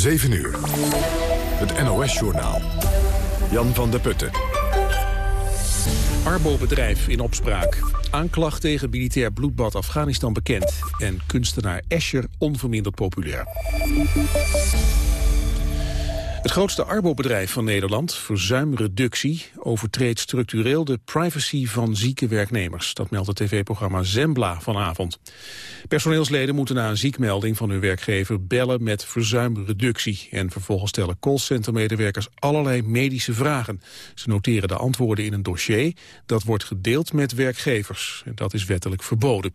7 uur. Het NOS-journaal. Jan van der Putten. Arbo-bedrijf in opspraak. Aanklacht tegen militair bloedbad Afghanistan bekend. En kunstenaar Escher onverminderd populair. Het grootste arbobedrijf van Nederland, Verzuimreductie, overtreedt structureel de privacy van zieke werknemers. Dat meldt het tv-programma Zembla vanavond. Personeelsleden moeten na een ziekmelding van hun werkgever bellen met verzuimreductie. En vervolgens stellen callcentermedewerkers allerlei medische vragen. Ze noteren de antwoorden in een dossier. Dat wordt gedeeld met werkgevers. Dat is wettelijk verboden.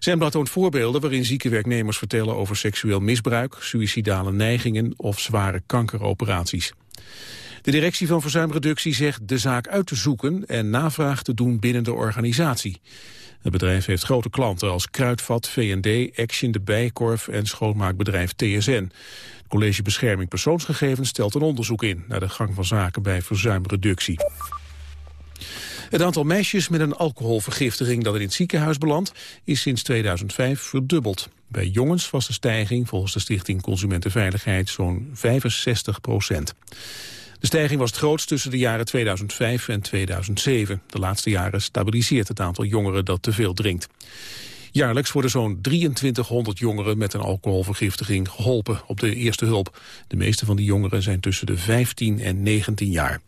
Zembla toont voorbeelden waarin zieke werknemers vertellen over seksueel misbruik, suïcidale neigingen of zware kankeroperaties. De directie van verzuimreductie zegt de zaak uit te zoeken en navraag te doen binnen de organisatie. Het bedrijf heeft grote klanten als Kruidvat, V&D, Action, de Bijkorf en schoonmaakbedrijf TSN. Het College Bescherming Persoonsgegevens stelt een onderzoek in naar de gang van zaken bij verzuimreductie. Het aantal meisjes met een alcoholvergiftiging dat in het ziekenhuis belandt is sinds 2005 verdubbeld. Bij jongens was de stijging volgens de Stichting Consumentenveiligheid zo'n 65 procent. De stijging was het grootst tussen de jaren 2005 en 2007. De laatste jaren stabiliseert het aantal jongeren dat te veel drinkt. Jaarlijks worden zo'n 2300 jongeren met een alcoholvergiftiging geholpen op de eerste hulp. De meeste van die jongeren zijn tussen de 15 en 19 jaar.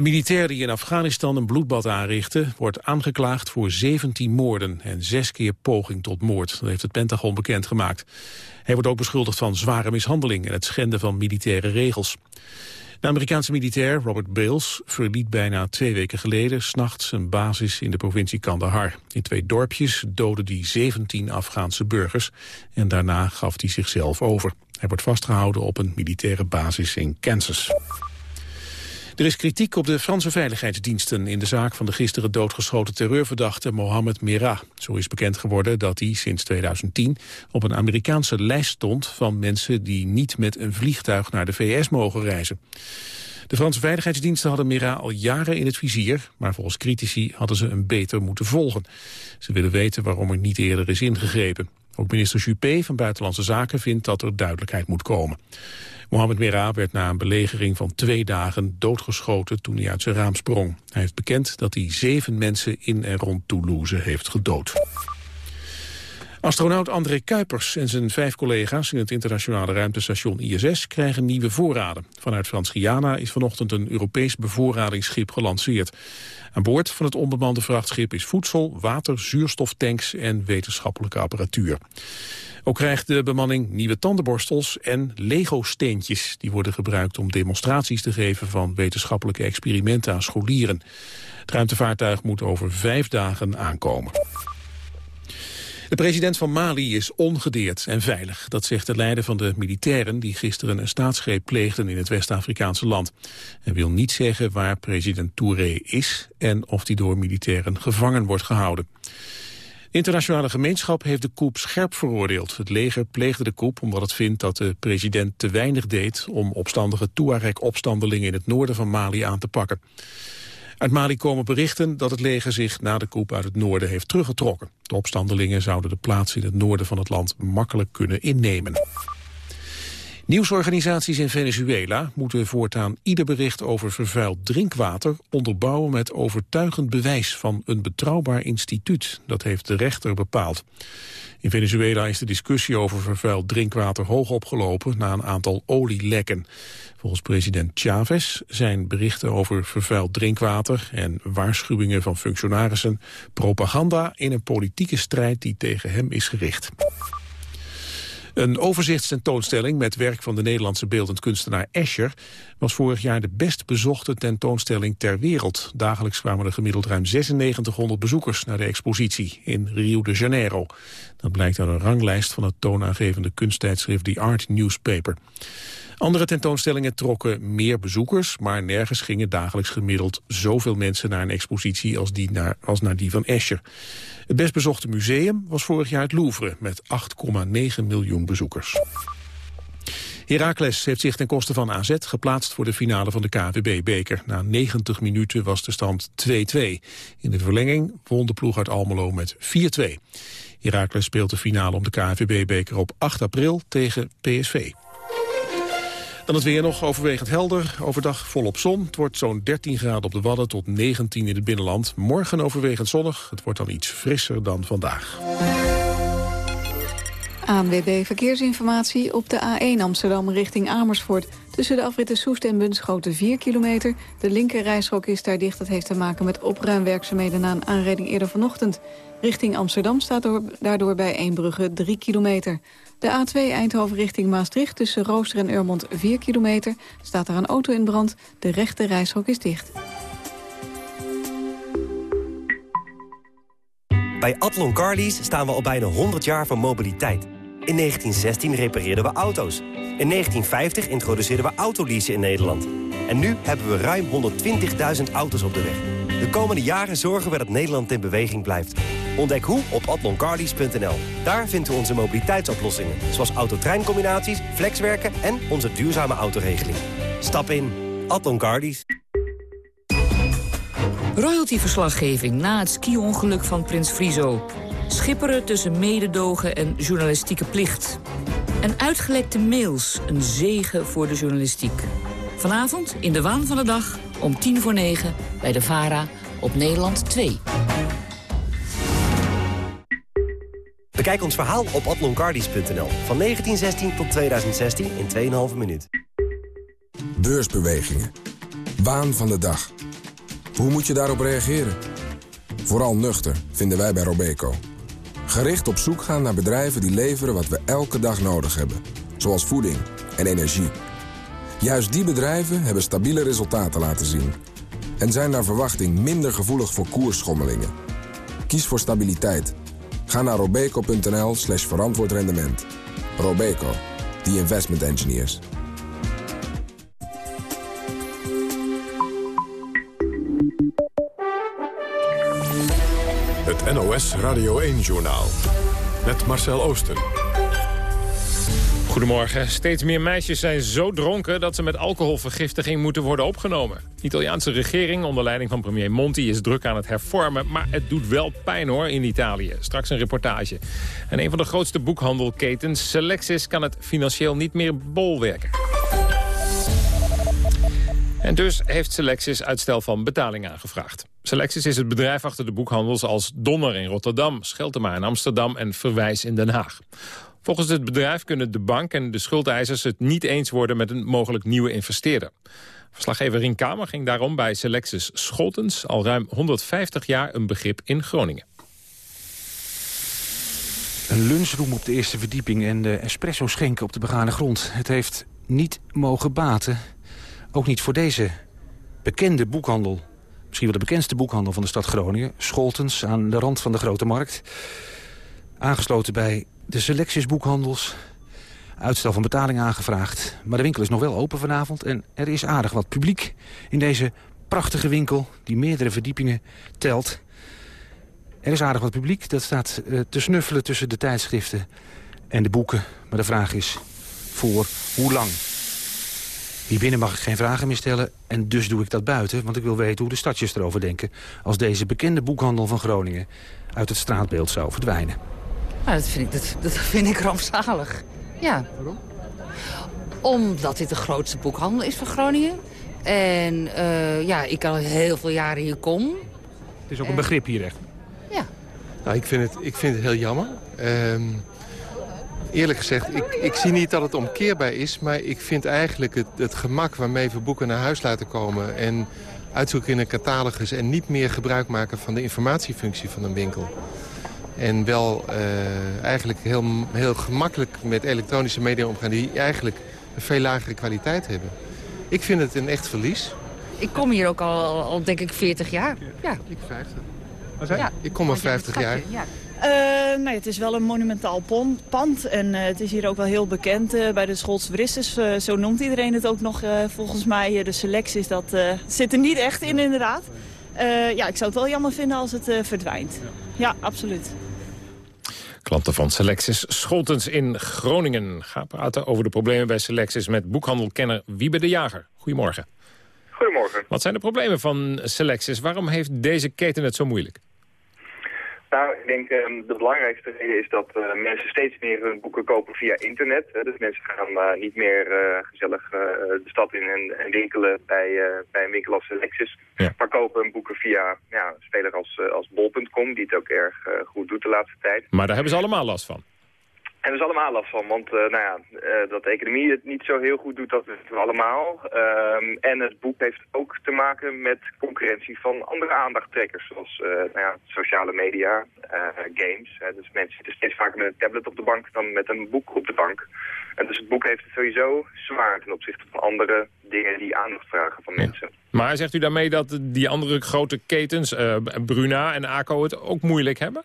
De militair die in Afghanistan een bloedbad aanrichtte... wordt aangeklaagd voor 17 moorden en zes keer poging tot moord. Dat heeft het Pentagon bekendgemaakt. Hij wordt ook beschuldigd van zware mishandeling... en het schenden van militaire regels. De Amerikaanse militair Robert Bales verliet bijna twee weken geleden... s'nachts zijn basis in de provincie Kandahar. In twee dorpjes doodde hij 17 Afghaanse burgers... en daarna gaf hij zichzelf over. Hij wordt vastgehouden op een militaire basis in Kansas. Er is kritiek op de Franse veiligheidsdiensten in de zaak van de gisteren doodgeschoten terreurverdachte Mohamed Merah. Zo is bekend geworden dat hij sinds 2010 op een Amerikaanse lijst stond van mensen die niet met een vliegtuig naar de VS mogen reizen. De Franse veiligheidsdiensten hadden Merah al jaren in het vizier, maar volgens critici hadden ze hem beter moeten volgen. Ze willen weten waarom er niet eerder is ingegrepen. Ook minister Juppé van Buitenlandse Zaken vindt dat er duidelijkheid moet komen. Mohamed Merah werd na een belegering van twee dagen doodgeschoten toen hij uit zijn raam sprong. Hij heeft bekend dat hij zeven mensen in en rond Toulouse heeft gedood. Astronaut André Kuipers en zijn vijf collega's in het internationale ruimtestation ISS krijgen nieuwe voorraden. Vanuit Frans-Guyana is vanochtend een Europees bevoorradingsschip gelanceerd. Aan boord van het onbemande vrachtschip is voedsel, water, zuurstoftanks en wetenschappelijke apparatuur. Ook krijgt de bemanning nieuwe tandenborstels en Lego-steentjes. Die worden gebruikt om demonstraties te geven van wetenschappelijke experimenten aan scholieren. Het ruimtevaartuig moet over vijf dagen aankomen. De president van Mali is ongedeerd en veilig. Dat zegt de leider van de militairen die gisteren een staatsgreep pleegden in het West-Afrikaanse land. Hij wil niet zeggen waar president Touré is en of hij door militairen gevangen wordt gehouden. De internationale gemeenschap heeft de coup scherp veroordeeld. Het leger pleegde de coup omdat het vindt dat de president te weinig deed... om opstandige Tuareg-opstandelingen in het noorden van Mali aan te pakken. Uit Mali komen berichten dat het leger zich na de coup uit het noorden heeft teruggetrokken. De opstandelingen zouden de plaats in het noorden van het land makkelijk kunnen innemen. Nieuwsorganisaties in Venezuela moeten voortaan ieder bericht over vervuild drinkwater onderbouwen met overtuigend bewijs van een betrouwbaar instituut. Dat heeft de rechter bepaald. In Venezuela is de discussie over vervuild drinkwater hoog opgelopen na een aantal olielekken. Volgens president Chavez zijn berichten over vervuild drinkwater en waarschuwingen van functionarissen propaganda in een politieke strijd die tegen hem is gericht. Een overzichtstentoonstelling met werk van de Nederlandse beeldend kunstenaar Escher was vorig jaar de best bezochte tentoonstelling ter wereld. Dagelijks kwamen er gemiddeld ruim 9600 bezoekers naar de expositie in Rio de Janeiro. Dat blijkt uit een ranglijst van het toonaangevende kunsttijdschrift The Art Newspaper. Andere tentoonstellingen trokken meer bezoekers, maar nergens gingen dagelijks gemiddeld zoveel mensen naar een expositie als, die naar, als naar die van Escher. Het best bezochte museum was vorig jaar het Louvre met 8,9 miljoen bezoekers. Heracles heeft zich ten koste van AZ geplaatst voor de finale van de KVB-beker. Na 90 minuten was de stand 2-2. In de verlenging won de ploeg uit Almelo met 4-2. Heracles speelt de finale om de KVB-beker op 8 april tegen PSV. Dan het weer nog overwegend helder. Overdag volop zon. Het wordt zo'n 13 graden op de Wadden tot 19 in het binnenland. Morgen overwegend zonnig. Het wordt dan iets frisser dan vandaag. ANWB Verkeersinformatie op de A1 Amsterdam richting Amersfoort. Tussen de afritten Soest en Bunschoten 4 kilometer. De linker is daar dicht. Dat heeft te maken met opruimwerkzaamheden na een aanrijding eerder vanochtend. Richting Amsterdam staat daardoor bij Eembrugge 3 kilometer. De A2 Eindhoven richting Maastricht tussen Rooster en Urmond 4 kilometer. Staat er een auto in brand. De rechte reishok is dicht. Bij Atlon Carlies staan we al bijna 100 jaar van mobiliteit. In 1916 repareerden we auto's. In 1950 introduceerden we autoleasen in Nederland. En nu hebben we ruim 120.000 auto's op de weg. De komende jaren zorgen we dat Nederland in beweging blijft. Ontdek hoe op atloncarlies.nl. Daar vinden we onze mobiliteitsoplossingen. Zoals autotreincombinaties, flexwerken en onze duurzame autoregeling. Stap in. Atlon Carlies. Royalty-verslaggeving na het ski-ongeluk van Prins Frizo. Schipperen tussen mededogen en journalistieke plicht. En uitgelekte mails, een zegen voor de journalistiek. Vanavond in de waan van de dag om tien voor negen bij de VARA op Nederland 2. Bekijk ons verhaal op atloncardies.nl. Van 1916 tot 2016 in 2,5 minuut. Beursbewegingen. Waan van de dag. Hoe moet je daarop reageren? Vooral nuchter, vinden wij bij Robeco. Gericht op zoek gaan naar bedrijven die leveren wat we elke dag nodig hebben. Zoals voeding en energie. Juist die bedrijven hebben stabiele resultaten laten zien. En zijn naar verwachting minder gevoelig voor koersschommelingen. Kies voor stabiliteit. Ga naar robeco.nl slash verantwoord rendement. Robeco, the investment engineers. Het NOS Radio 1-journaal. Met Marcel Oosten. Goedemorgen. Steeds meer meisjes zijn zo dronken dat ze met alcoholvergiftiging moeten worden opgenomen. De Italiaanse regering onder leiding van premier Monti is druk aan het hervormen, maar het doet wel pijn hoor in Italië. Straks een reportage. En een van de grootste boekhandelketens, Selexis, kan het financieel niet meer bolwerken. En dus heeft Selexis uitstel van betaling aangevraagd. Selexis is het bedrijf achter de boekhandels als Donner in Rotterdam, Scheltema in Amsterdam en Verwijs in Den Haag. Volgens het bedrijf kunnen de bank en de schuldeisers het niet eens worden met een mogelijk nieuwe investeerder. Verslaggever Rien Kamer ging daarom bij Selexis Scholtens al ruim 150 jaar een begrip in Groningen. Een lunchroom op de eerste verdieping en de espresso schenken op de begane grond. Het heeft niet mogen baten. Ook niet voor deze bekende boekhandel. Misschien wel de bekendste boekhandel van de stad Groningen. Scholtens aan de rand van de Grote Markt. Aangesloten bij de selectiesboekhandels. Uitstel van betaling aangevraagd. Maar de winkel is nog wel open vanavond. En er is aardig wat publiek in deze prachtige winkel... die meerdere verdiepingen telt. Er is aardig wat publiek. Dat staat uh, te snuffelen tussen de tijdschriften en de boeken. Maar de vraag is voor hoe lang? Hier binnen mag ik geen vragen meer stellen en dus doe ik dat buiten... want ik wil weten hoe de stadjes erover denken... als deze bekende boekhandel van Groningen uit het straatbeeld zou verdwijnen. Nou, dat, vind ik, dat, dat vind ik rampzalig. Ja. Waarom? Omdat dit de grootste boekhandel is van Groningen. En uh, ja, ik al heel veel jaren hier kom. Het is ook een begrip hier echt. Ja. Nou, ik vind het, ik vind het heel jammer. Um, eerlijk gezegd, ik, ik zie niet dat het omkeerbaar is... maar ik vind eigenlijk het, het gemak waarmee we boeken naar huis laten komen... en uitzoeken in een catalogus en niet meer gebruik maken van de informatiefunctie van een winkel. En wel uh, eigenlijk heel, heel gemakkelijk met elektronische media omgaan... die eigenlijk een veel lagere kwaliteit hebben. Ik vind het een echt verlies. Ik kom hier ook al, al denk ik 40 jaar. Ja. Ik 50. Ja. Ik kom al 50 jaar. Ja. Uh, nee, het is wel een monumentaal pand en uh, het is hier ook wel heel bekend uh, bij de Scholse Bristes. zo noemt iedereen het ook nog volgens mij. de selecties, dat zit er niet echt in inderdaad. ja, ik zou het wel jammer vinden als het verdwijnt. Ja, absoluut. Klanten van Selectis Scholtens in Groningen gaan praten over de problemen bij Selectis met boekhandelkenner Wiebe de Jager. Goedemorgen. Goedemorgen. Wat zijn de problemen van Selectis? Waarom heeft deze keten het zo moeilijk? Nou, ik denk um, de belangrijkste reden is dat uh, mensen steeds meer hun boeken kopen via internet. Hè. Dus mensen gaan uh, niet meer uh, gezellig de stad in en, en winkelen bij, bij een winkel als Lexus. Ja. Maar kopen hun boeken via ja, een speler als, als bol.com, die het ook erg goed doet de laatste tijd. Maar daar hebben ze allemaal last van. En er is allemaal last van, want uh, nou ja, uh, dat de economie het niet zo heel goed doet, dat weten we allemaal. Um, en het boek heeft ook te maken met concurrentie van andere aandachttrekkers, zoals uh, nou ja, sociale media, games. dus mensen zitten steeds vaker met een tablet op de bank dan met een boek op de bank. En dus het boek heeft het sowieso zwaar ten opzichte van andere dingen die aandacht vragen van mensen. Maar zegt u daarmee dat die andere grote ketens, Bruna en ACO, het ook moeilijk hebben?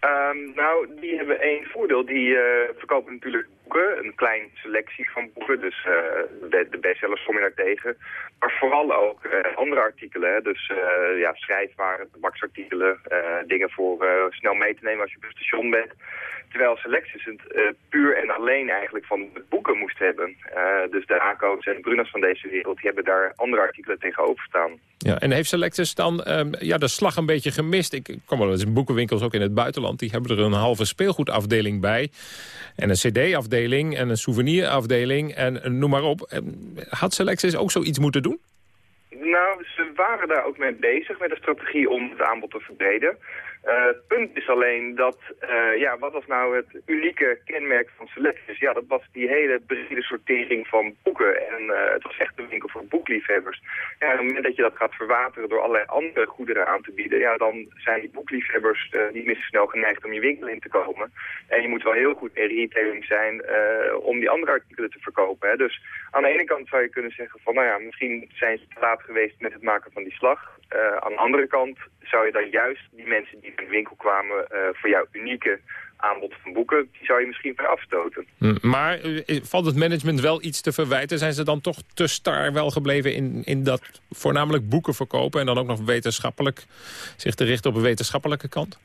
Um, nou, die hebben één voordeel. Die uh, verkopen natuurlijk een klein selectie van boeken. Dus uh, de, de, bestsellers kom je daar tegen. Maar vooral ook uh, andere artikelen. Dus ja, schrijfwaren, tabaksartikelen, dingen voor snel mee te nemen als je op het station bent. Terwijl Selectis het puur en alleen eigenlijk van de boeken moest hebben. dus de ACO's en de Brunas van deze wereld, die hebben daar andere artikelen tegenover staan. Ja, en heeft Selectis dan um, ja, de slag een beetje gemist? Ik kom wel eens in boekenwinkels ook in het buitenland. Die hebben er een halve speelgoedafdeling bij. En een cd-afdeling en een souvenirafdeling en noem maar op. Had Selectis ook zoiets moeten doen? Nou, ze waren daar ook mee bezig met een strategie om het aanbod te verbreden. Uh, het punt is alleen dat, uh, ja, wat was nou het unieke kenmerk van Selectis? Ja, dat was die hele brede sortering van boeken. En uh, het was echt een winkel voor boekliefhebbers. Ja, op het moment dat je dat gaat verwateren door allerlei andere goederen aan te bieden... ja, dan zijn die boekliefhebbers niet meer snel geneigd om je winkel in te komen. En je moet wel heel goed in retailing zijn om die andere artikelen te verkopen. Hè. Dus aan de ene kant zou je kunnen zeggen van, nou ja, misschien zijn ze te laat geweest met het maken van die slag. aan de andere kant zou je dan juist die mensen die in de winkel kwamen uh, voor jouw unieke aanbod van boeken, die zou je misschien ver afstoten. Hm, maar uh, valt het management wel iets te verwijten? Zijn ze dan toch te star wel gebleven in, in dat voornamelijk boeken verkopen en dan ook nog wetenschappelijk zich te richten op een wetenschappelijke kant?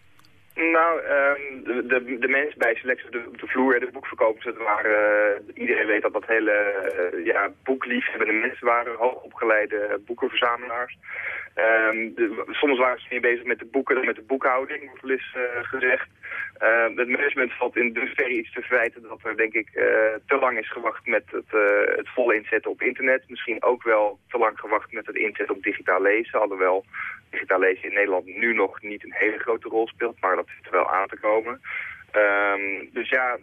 Nou, um, de, de, mensen bij Selectie de, de vloer, de boekverkopers, het waren, uh, iedereen weet dat dat hele uh, ja, boekliefhebbende mensen waren, hoogopgeleide boekenverzamelaars. Um, de, soms waren ze meer bezig met de boeken dan met de boekhouding, wordt wel eens gezegd. Uh, het management valt in dusverre iets te verwijten dat er denk ik te lang is gewacht met het, het volle inzetten op internet. Misschien ook wel te lang gewacht met het inzetten op digitaal lezen. Alhoewel digitaal lezen in Nederland nu nog niet een hele grote rol speelt, maar dat zit er wel aan te komen. Um, dus ja,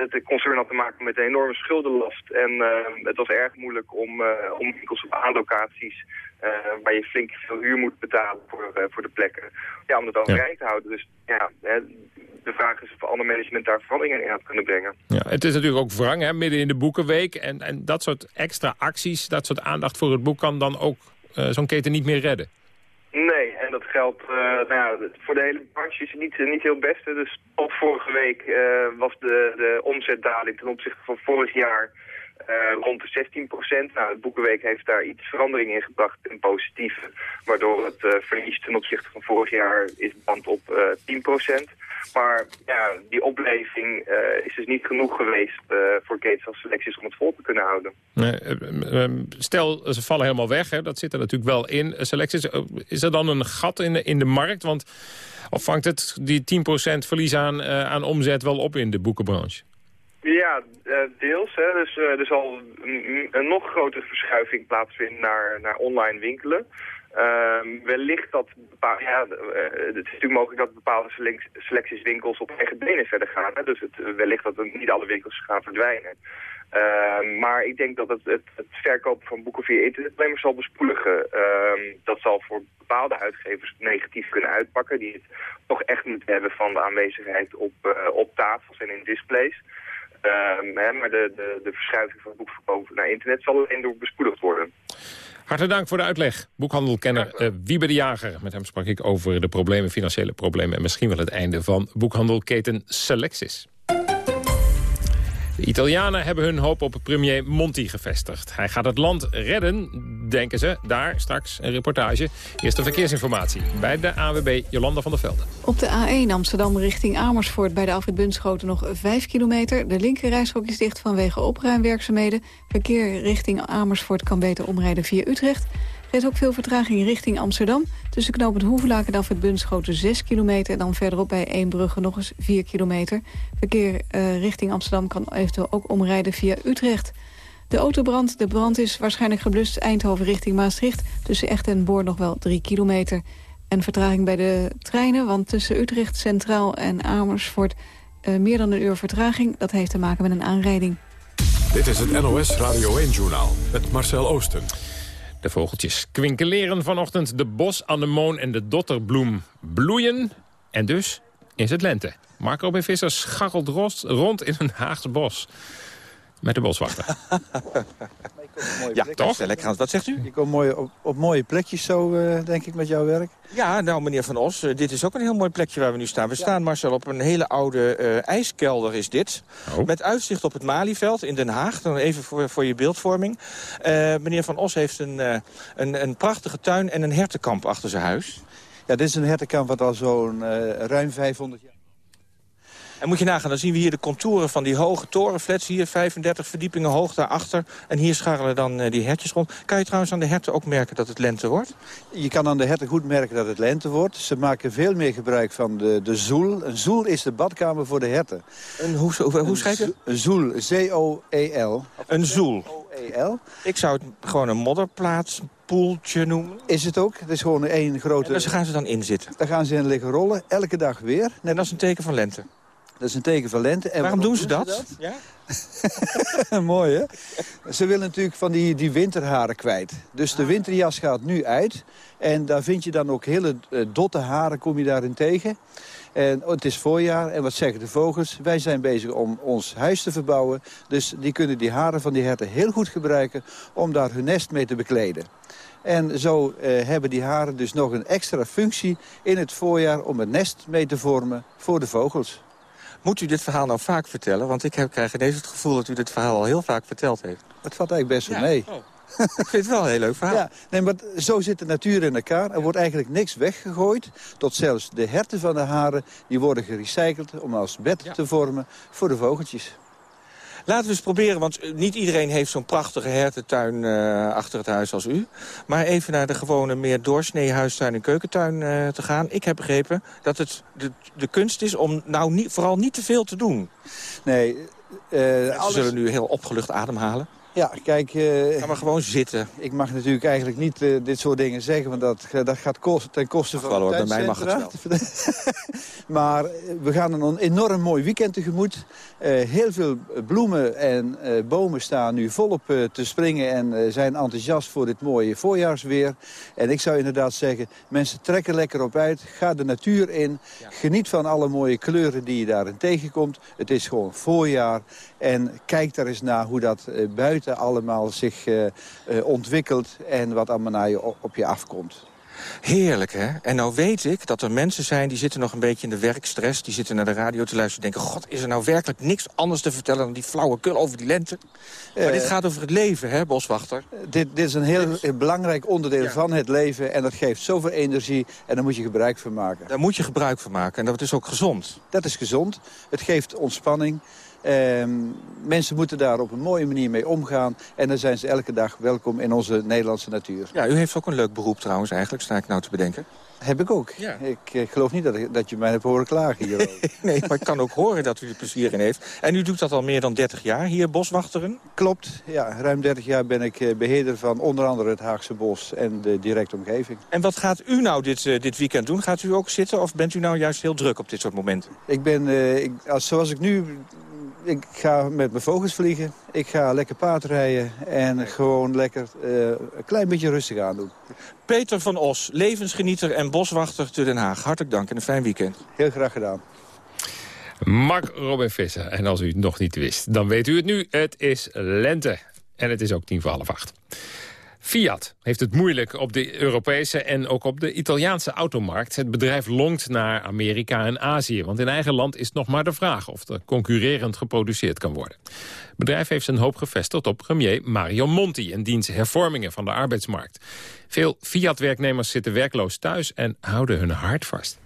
het concern had te maken met een enorme schuldenlast. En uh, het was erg moeilijk om, uh, om winkels op aanlocaties... Uh, waar je flink veel huur moet betalen voor, voor de plekken... Ja, om dat overeind te houden. Dus ja, de vraag is of ander management daar veranderingen in had kunnen brengen. Ja, het is natuurlijk ook wrang, hè, midden in de boekenweek. En, en dat soort extra acties, dat soort aandacht voor het boek... kan dan ook zo'n keten niet meer redden. En dat geldt uh, nou voor de hele branche is het niet, niet heel beste. Dus tot vorige week uh, was de, de omzetdaling ten opzichte van vorig jaar uh, rond de 16 procent. Nou, het Boekenweek heeft daar iets verandering in gebracht in positieve. Waardoor het uh, verlies ten opzichte van vorig jaar is band op uh, 10 procent. Maar ja, die opleving is dus niet genoeg geweest voor Gates als selecties om het vol te kunnen houden. Stel, ze vallen helemaal weg. Dat zit er natuurlijk wel in. Selecties, is er dan een gat in de, in de markt? Want of vangt het die 10% verlies aan, aan omzet wel op in de boekenbranche? Ja, deels. Hè. Dus er zal een, nog grotere verschuiving plaatsvinden naar, naar online winkelen. Um, wellicht dat ja, het is natuurlijk mogelijk dat bepaalde selectieswinkels op eigen benen verder gaan. Hè? Dus het, wellicht dat niet alle winkels gaan verdwijnen. Uh, maar ik denk dat het, het, verkopen van boeken via internet alleen maar zal bespoedigen. Uh, dat zal voor bepaalde uitgevers negatief kunnen uitpakken... die het toch echt moeten hebben van de aanwezigheid op, op tafels en in displays. Ehm, hè, maar de, de, de verschuiving van boekverkopen naar internet zal alleen door bespoedigd worden. Hartelijk dank voor de uitleg. Boekhandelkenner uh, Wiebe de Jager. Met hem sprak ik over de problemen, financiële problemen... en misschien wel het einde van boekhandelketen Selectis. De Italianen hebben hun hoop op premier Monti gevestigd. Hij gaat het land redden denken ze. Daar straks een reportage. Eerst de verkeersinformatie bij de AWB Jolanda van der Velde. Op de A1 Amsterdam richting Amersfoort bij de Alfred Bunschoten nog 5 kilometer. De linkerrijstrook is dicht vanwege opruimwerkzaamheden. Verkeer richting Amersfoort kan beter omrijden via Utrecht. Er is ook veel vertraging richting Amsterdam. Tussen knooppunt Hoevelaak en Alfred Bunschoten 6 kilometer... en dan verderop bij Eembrugge nog eens 4 kilometer. Verkeer uh, richting Amsterdam kan eventueel ook omrijden via Utrecht. De autobrand, de brand is waarschijnlijk geblust Eindhoven richting Maastricht. Tussen Echt en Boor nog wel 3 kilometer. En vertraging bij de treinen, want tussen Utrecht Centraal en Amersfoort... Uh, meer dan een uur vertraging, dat heeft te maken met een aanrijding. Dit is het NOS Radio 1-journaal met Marcel Oosten. De vogeltjes kwinkeleren vanochtend. De bosanemoon en de dotterbloem bloeien. En dus is het lente. Marco B. Visser scharrelt rond in een Haagse bos. Met de boswachter. ja, toch? Lekker Wat zegt u? Je komt mooi op, op mooie plekjes zo, uh, denk ik, met jouw werk. Ja, nou, meneer Van Os, uh, dit is ook een heel mooi plekje waar we nu staan. We staan, Marcel, op een hele oude uh, ijskelder is dit. Oh. Met uitzicht op het Malieveld in Den Haag. Dan even voor, voor je beeldvorming. meneer Van Os heeft een, een, een prachtige tuin en een hertenkamp achter zijn huis. Ja, dit is een hertenkamp wat al zo'n ruim 500 jaar... En moet je nagaan, dan zien we hier de contouren van die hoge torenflats. Hier 35 verdiepingen hoog daarachter. En hier scharrelen dan uh, die hertjes rond. Kan je trouwens aan de herten ook merken dat het lente wordt? Je kan aan de herten goed merken dat het lente wordt. Ze maken veel meer gebruik van de, de zoel. Een zoel is de badkamer voor de herten. Een, hoe, hoe, hoe schrijf je? Een zoel, Z-O-E-L. Een zoel? O-E-L. Ik zou het gewoon een modderplaats poeltje noemen? Is het ook. Het is gewoon één grote... En daar gaan ze dan in zitten? Daar gaan ze in liggen rollen, elke dag weer. Net... En dat is een teken van lente? Dat is een teken van lente. En waarom doen ze dat? Ja? Mooi, hè? Ze willen natuurlijk van die, die winterharen kwijt. Dus de winterjas gaat nu uit. En daar vind je dan ook hele uh, dotte haren, kom je daarin tegen. En oh, het is voorjaar. En wat zeggen de vogels? Wij zijn bezig om ons huis te verbouwen. Dus die kunnen die haren van die herten heel goed gebruiken... om daar hun nest mee te bekleden. En zo uh, hebben die haren dus nog een extra functie in het voorjaar... om een nest mee te vormen voor de vogels. Moet u dit verhaal nou vaak vertellen? Want ik heb, krijg ineens het gevoel dat u dit verhaal al heel vaak verteld heeft. Het valt eigenlijk best wel mee. Oh. ik vind het wel een heel leuk verhaal. Ja, nee, maar zo zit de natuur in elkaar. Er wordt eigenlijk niks weggegooid. Tot zelfs de herten van de haren die worden gerecycled om als bed te vormen voor de vogeltjes. Laten we eens proberen, want eh, niet iedereen heeft zo'n prachtige hertentuin uh, achter het huis als u. Maar even naar de gewone meer doorsnee huistuin en keukentuin uh, te gaan. Ik heb begrepen dat het de, de kunst is om nou niet, vooral niet te veel te doen. Nee. Uh, alles... Ze zullen nu heel opgelucht ademhalen. Ja, kijk... Uh, Ga maar gewoon zitten. Ik mag natuurlijk eigenlijk niet uh, dit soort dingen zeggen... want dat, dat gaat kost, ten koste van wel, Bij mij mag het wel. maar we gaan een enorm mooi weekend tegemoet. Uh, heel veel bloemen en bomen staan nu volop te springen... en zijn enthousiast voor dit mooie voorjaarsweer. En ik zou inderdaad zeggen, mensen trekken lekker op uit. Ga de natuur in. Ja. Geniet van alle mooie kleuren die je daarin tegenkomt. Het is gewoon voorjaar. En kijk daar eens naar hoe dat buiten allemaal zich uh, uh, ontwikkelt... en wat allemaal naar je, op je afkomt. Heerlijk, hè? En nou weet ik dat er mensen zijn die zitten nog een beetje in de werkstress. Die zitten naar de radio te luisteren en denken... God, is er nou werkelijk niks anders te vertellen dan die flauwe kul over die lente? Maar uh, dit gaat over het leven, hè, boswachter? Dit, dit is een heel, belangrijk onderdeel ja. van het leven. En dat geeft zoveel energie en daar moet je gebruik van maken. Daar moet je gebruik van maken en dat is ook gezond. Dat is gezond. Het geeft ontspanning. Uh, mensen moeten daar op een mooie manier mee omgaan. En dan zijn ze elke dag welkom in onze Nederlandse natuur. Ja, u heeft ook een leuk beroep trouwens eigenlijk, sta ik nou te bedenken. Heb ik ook. Ja. Ik, ik, geloof niet dat, ik, dat je mij hebt horen klagen hier. nee, maar ik kan ook horen dat u er plezier in heeft. En u doet dat al meer dan 30 jaar, hier boswachteren? Klopt, ja. Ruim 30 jaar ben ik eh, beheerder van onder andere het Haagse Bos en de directe omgeving. En wat gaat u nou dit, uh, dit weekend doen? Gaat u ook zitten of bent u nou juist heel druk op dit soort momenten? Ik ben, uh, ik, als, zoals ik nu ik ga met mijn vogels vliegen. Ik ga lekker paardrijden en gewoon lekker uh, een klein beetje rustig aan doen. Peter van Os, levensgenieter en boswachter te Den Haag. Hartelijk dank en een fijn weekend. Heel graag gedaan. Mark Robin Visser. En als u het nog niet wist, dan weet u het nu. Het is lente. En het is ook tien voor half acht. Fiat heeft het moeilijk op de Europese en ook op de Italiaanse automarkt. Het bedrijf longt naar Amerika en Azië. Want in eigen land is nog maar de vraag of er concurrerend geproduceerd kan worden. Het bedrijf heeft zijn hoop gevestigd op premier Mario Monti... en diens hervormingen van de arbeidsmarkt. Veel Fiat-werknemers zitten werkloos thuis en houden hun hart vast.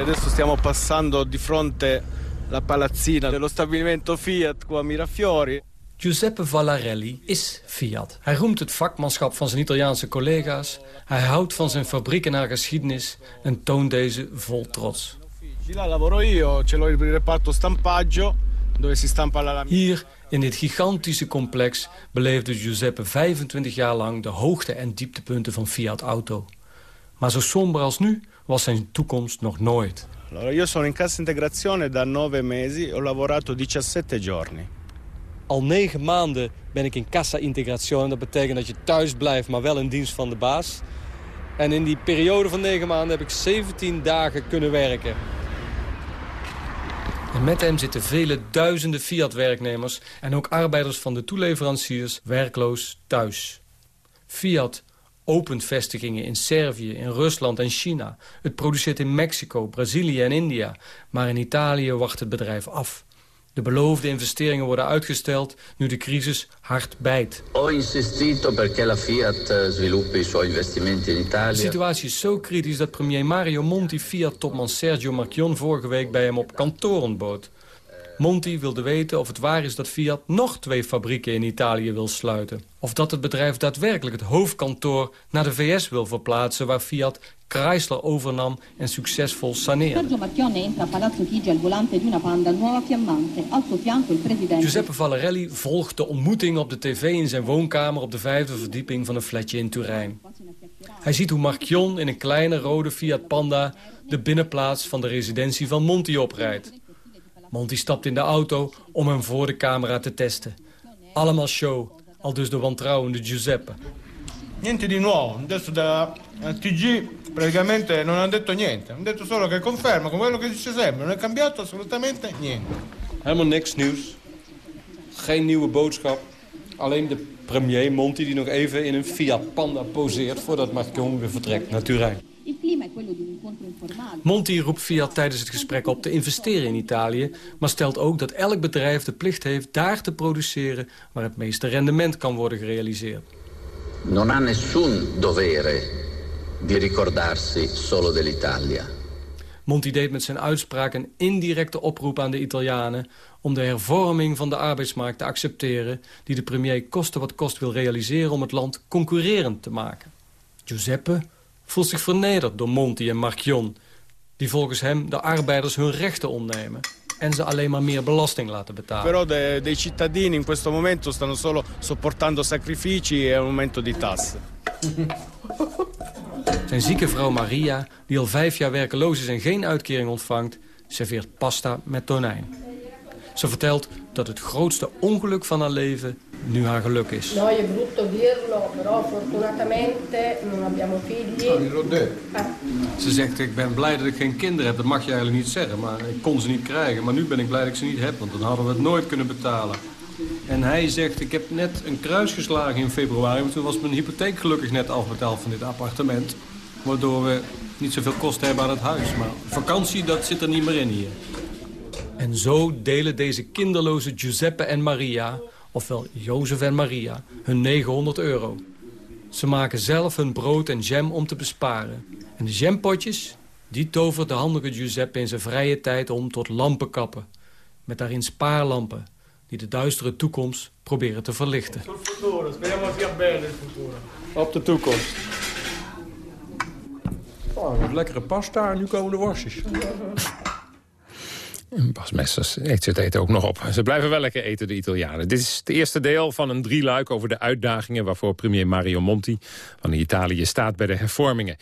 Adesso stiamo passando di fronte la palazzina dello stabilimento Fiat qua Mirafiori. Giuseppe Vallarelli is Fiat. Hij roemt het vakmanschap van zijn Italiaanse collega's. Hij houdt van zijn fabriek en haar geschiedenis en toont deze vol trots. Hier, in dit gigantische complex, beleefde Giuseppe 25 jaar lang de hoogte- en dieptepunten van Fiat Auto. Maar zo somber als nu was zijn toekomst nog nooit. Allora, io sono in cassa integrazione da nove mesi ho lavorato 17 giorni. Al negen maanden ben ik in Cassa Integrazione. Dat betekent dat je thuis blijft, maar wel in dienst van de baas. En in die periode van negen maanden heb ik 17 dagen kunnen werken. En met hem zitten vele duizenden Fiat-werknemers... en ook arbeiders van de toeleveranciers werkloos thuis. Fiat opent vestigingen in Servië, in Rusland en China. Het produceert in Mexico, Brazilië en India. Maar in Italië wacht het bedrijf af. De beloofde investeringen worden uitgesteld nu de crisis hard bijt. Ho insistito perché la Fiat eh, sviluppi i suoi investimenti in De Italia. situatie is zo kritisch dat premier Mario Monti Fiat-topman Sergio Marchionne vorige week bij hem op kantoor ontbood. Monti wilde weten of het waar is dat Fiat nog twee fabrieken in Italië wil sluiten. Of dat het bedrijf daadwerkelijk het hoofdkantoor naar de VS wil verplaatsen... waar Fiat Chrysler overnam en succesvol saneerde. Giuseppe Vallarelli volgt de ontmoeting op de tv in zijn woonkamer... op de vijfde verdieping van een flatje in Turijn. Hij ziet hoe Marchion in een kleine rode Fiat Panda... de binnenplaats van de residentie van Monti oprijdt. Monti stapt in de auto om hem voor de camera te testen. Allemaal show, al dus de wantrouwende Giuseppe. Niente di nuovo, adesso da eh, TG praticamente non hanno detto niente, hanno detto solo che conferma con quello che dice sempre, non è cambiato assolutamente niente. Helemaal niks nieuws. Geen nieuwe boodschap. Alleen de premier Monti die nog even in een Fiat Panda poseert... voordat Marchion weer vertrekt naar Turijn. Il clima è quello di un incontro informale. Monti roept Fiat tijdens het gesprek op te investeren in Italië... maar stelt ook dat elk bedrijf de plicht heeft daar te produceren... waar het meeste rendement kan worden gerealiseerd. Non ha nessun dovere di ricordarsi solo dell'Italia. Monti deed met zijn uitspraak een indirecte oproep aan de Italianen... om de hervorming van de arbeidsmarkt te accepteren... die de premier koste wat kost wil realiseren om het land concurrerend te maken. Giuseppe voelt zich vernederd door Monti en Marchion... die volgens hem de arbeiders hun rechten ontnemen... en ze alleen maar meer belasting laten betalen. Però de- dei cittadini in questo momento stanno solo sopportando sacrifici e aumento di tasse. Zijn zieke vrouw Maria, die al vijf jaar werkeloos is en geen uitkering ontvangt... serveert pasta met tonijn. Ze vertelt dat het grootste ongeluk van haar leven nu haar geluk is. No, è brutto dirlo, però fortunatamente non abbiamo figli. Eh, Ze zegt, ik ben blij dat ik geen kinderen heb. Dat mag je eigenlijk niet zeggen, maar ik kon ze niet krijgen. Maar nu ben ik blij dat ik ze niet heb, want dan hadden we het nooit kunnen betalen. En hij zegt, ik heb net een kruis geslagen in februari... want toen was mijn hypotheek gelukkig net afbetaald van dit appartement. Waardoor we niet zoveel kosten hebben aan het huis. Maar vakantie, dat zit er niet meer in hier. En zo delen deze kinderloze Giuseppe en Maria... ofwel Jozef en Maria, hun 900 euro. Ze maken zelf hun brood en jam om te besparen. En de jampotjes, die tovert de handige Giuseppe in zijn vrije tijd om tot lampenkappen. Met daarin spaarlampen, die de duistere toekomst proberen te verlichten. Op de toekomst. Oh, lekkere pasta en nu komen de worstjes. Bas Messers eet het eten ook nog op. Ze blijven wel lekker eten, de Italianen. Dit is het eerste deel van een drieluik over de uitdagingen... waarvoor premier Mario Monti van Italië staat bij de hervormingen.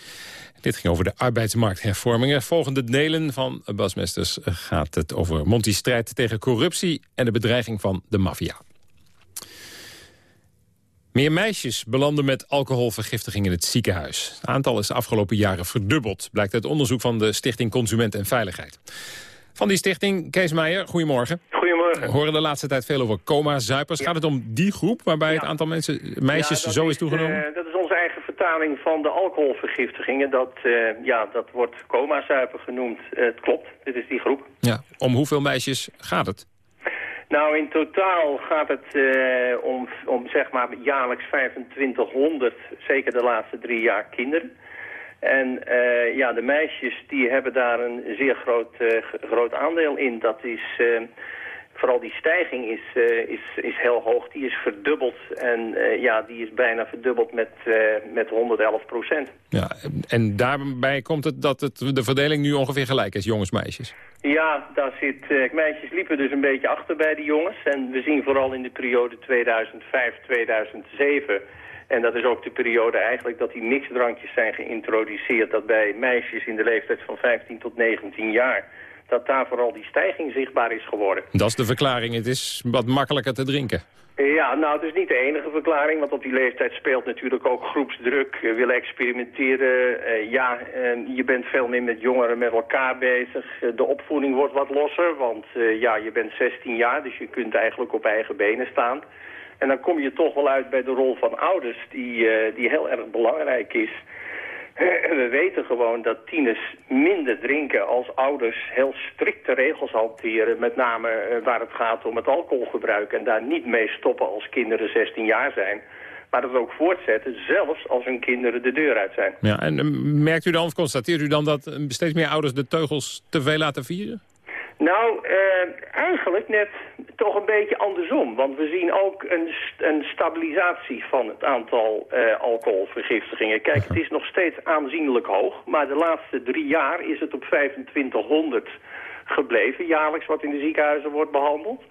Dit ging over de arbeidsmarkthervormingen. Volgende delen van Bas Mesters gaat het over Monti's strijd tegen corruptie... en de bedreiging van de maffia. Meer meisjes belanden met alcoholvergiftiging in het ziekenhuis. Het aantal is de afgelopen jaren verdubbeld... blijkt uit onderzoek van de Stichting Consument en Veiligheid. Van die stichting, Kees Meijer, goedemorgen. Goedemorgen. We horen de laatste tijd veel over coma-zuipers. Gaat het om die groep waarbij het aantal mensen, meisjes zo is toegenomen? eh, dat is onze eigen vertaling van de alcoholvergiftigingen. Dat, eh, ja, dat wordt coma-zuipen genoemd. Eh, het klopt, dit is die groep. Ja. Om hoeveel meisjes gaat het? Nou, in totaal gaat het om, om zeg maar jaarlijks 2500, zeker de laatste drie jaar, kinderen. En eh, ja, de meisjes die hebben daar een zeer groot, eh, groot aandeel in. Dat is, eh, vooral die stijging is, is, is heel hoog. Die is verdubbeld en ja, die is bijna verdubbeld met, met 111 procent. Ja, en daarbij komt het dat het, de verdeling nu ongeveer gelijk is, jongens-meisjes. Ja, daar zit, meisjes liepen dus een beetje achter bij de jongens. En we zien vooral in de periode 2005-2007... en dat is ook de periode eigenlijk dat die mixdrankjes zijn geïntroduceerd... dat bij meisjes in de leeftijd van 15 tot 19 jaar... dat daar vooral die stijging zichtbaar is geworden. Dat is de verklaring. Het is wat makkelijker te drinken. Ja, nou, het is niet de enige verklaring, want op die leeftijd speelt natuurlijk ook groepsdruk, willen experimenteren. Eh, ja, eh, je bent veel meer met jongeren met elkaar bezig. Eh, de opvoeding wordt wat losser, want ja, je bent 16 jaar, dus je kunt eigenlijk op eigen benen staan. En dan kom je toch wel uit bij de rol van ouders, die, eh, die heel erg belangrijk is. We weten gewoon dat tieners minder drinken als ouders heel strikte regels hanteren. Met name eh, waar het gaat om het alcoholgebruik. En daar niet mee stoppen als kinderen 16 jaar zijn. Maar dat ook voortzetten, zelfs als hun kinderen de deur uit zijn. Ja, en eh, merkt u dan of constateert u dan dat steeds meer ouders de teugels te veel laten vieren? Nou, eh, eigenlijk net toch een beetje andersom. Want we zien ook een, st- een stabilisatie van het aantal eh, alcoholvergiftigingen. Kijk, het is nog steeds aanzienlijk hoog. Maar de laatste drie jaar is het op 2500 gebleven, jaarlijks wat in de ziekenhuizen wordt behandeld.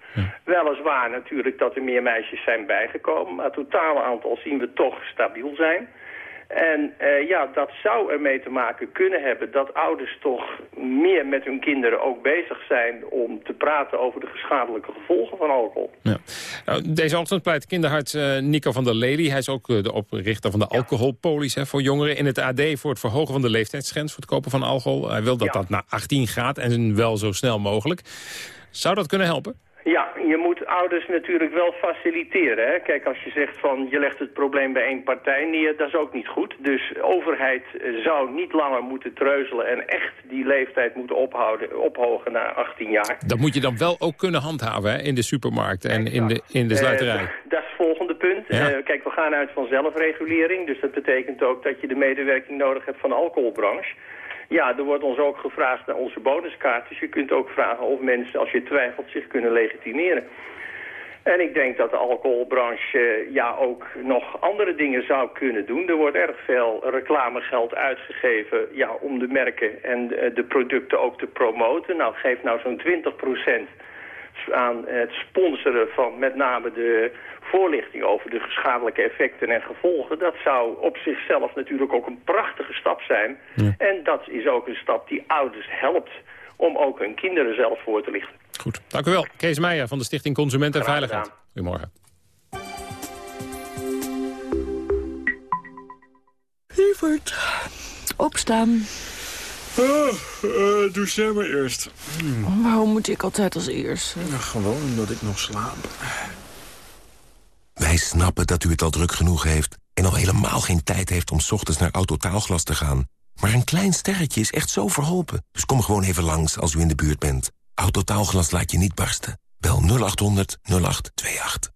Weliswaar natuurlijk dat er meer meisjes zijn bijgekomen, maar het totale aantal zien we toch stabiel zijn. En eh, ja, dat zou ermee te maken kunnen hebben dat ouders toch meer met hun kinderen ook bezig zijn om te praten over de schadelijke gevolgen van alcohol. Ja. Nou, deze ochtend pleit kinderarts eh, Nico van der Lely. Hij is ook eh, de oprichter van de alcoholpolis hè, voor jongeren. In het AD voor het verhogen van de leeftijdsgrens voor het kopen van alcohol. Hij wil dat dat naar 18 gaat en wel zo snel mogelijk. Zou dat kunnen helpen? Je moet ouders natuurlijk wel faciliteren. Hè? Kijk, als je zegt van je legt het probleem bij één partij neer, dat is ook niet goed. Dus de overheid eh, zou niet langer moeten treuzelen en echt die leeftijd moeten ophouden, ophogen naar 18 jaar. Dat moet je dan wel ook kunnen handhaven hè, in de supermarkten en in de, in de Eh, sluiterij. dat is het volgende punt. Ja. Eh, kijk, we gaan uit van zelfregulering. Dus dat betekent ook dat je de medewerking nodig hebt van de alcoholbranche. Ja, er wordt ons ook gevraagd naar onze bonuskaart. Dus je kunt ook vragen of mensen, als je twijfelt, zich kunnen legitimeren. En ik denk dat de alcoholbranche eh, ja, ook nog andere dingen zou kunnen doen. Er wordt erg veel reclamegeld uitgegeven ja, om de merken en eh, de producten ook te promoten. Nou, geef nou zo'n 20% aan het sponsoren van met name de voorlichting over de schadelijke effecten en gevolgen. Dat zou op zichzelf natuurlijk ook een prachtige stap zijn. En dat is ook een stap die ouders helpt om ook hun kinderen zelf voor te lichten. Goed, dank u wel. Kees Meijer van de Stichting Consument en Veiligheid. Goedemorgen. Lieverd, opstaan. doe jij maar eerst. Waarom moet ik altijd als eerste? gewoon omdat ik nog slaap. Wij snappen dat u het al druk genoeg heeft... en al helemaal geen tijd heeft om 's ochtends naar Autotaalglas te gaan. Maar een klein sterretje is echt zo verholpen. Dus kom gewoon even langs als u in de buurt bent. Autotaalglas laat je niet barsten. Bel 0800 0828.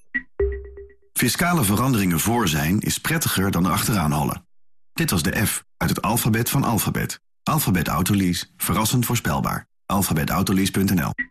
Fiscale veranderingen voor zijn is prettiger dan erachteraan hollen. Dit was de F uit het alfabet van alfabet. Alfabet Autolease. Verrassend voorspelbaar. alfabetautolease.nl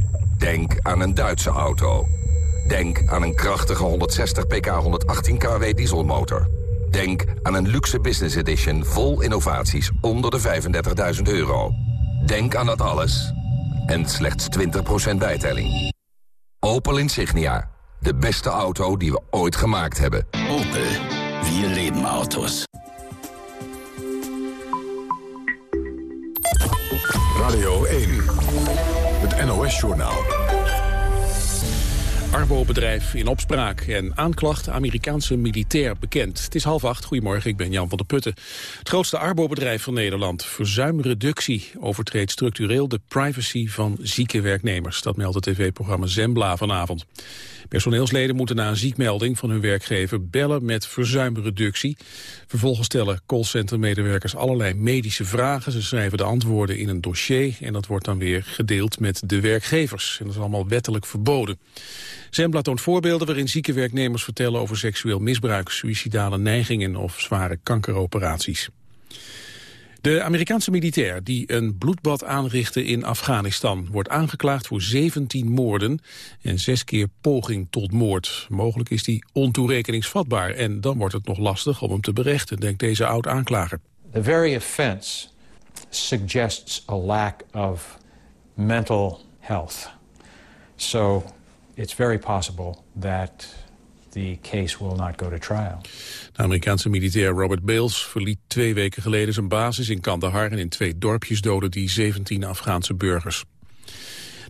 Denk aan een Duitse auto. Denk aan een krachtige 160 pk 118 kW dieselmotor. Denk aan een luxe business edition vol innovaties onder de 35.000 euro. Denk aan dat alles. En slechts 20% bijtelling. Opel Insignia. De beste auto die we ooit gemaakt hebben. Opel. Wir leben Autos. Radio 1. Het NOS-journaal. Arbo-bedrijf in opspraak en aanklacht Amerikaanse militair bekend. Het is half acht. Goedemorgen, ik ben Jan van der Putten. Het grootste Arbo-bedrijf van Nederland, verzuimreductie, overtreedt structureel de privacy van zieke werknemers. Dat meldt het tv-programma Zembla vanavond. Personeelsleden moeten na een ziekmelding van hun werkgever bellen met verzuimreductie. Vervolgens stellen callcentermedewerkers allerlei medische vragen. Ze schrijven de antwoorden in een dossier en dat wordt dan weer gedeeld met de werkgevers. En dat is allemaal wettelijk verboden. Zembla toont voorbeelden waarin zieke werknemers vertellen over seksueel misbruik, suïcidale neigingen of zware kankeroperaties. De Amerikaanse militair die een bloedbad aanrichtte in Afghanistan... wordt aangeklaagd voor 17 moorden en zes keer poging tot moord. Mogelijk is hij ontoerekeningsvatbaar en dan wordt het nog lastig om hem te berechten... denkt deze oud-aanklager. The very offense suggests a lack of mental health. So it's very possible that the case will not go to trial. De Amerikaanse militair Robert Bales verliet twee weken geleden zijn basis in Kandahar... en in twee dorpjes doden die 17 Afghaanse burgers.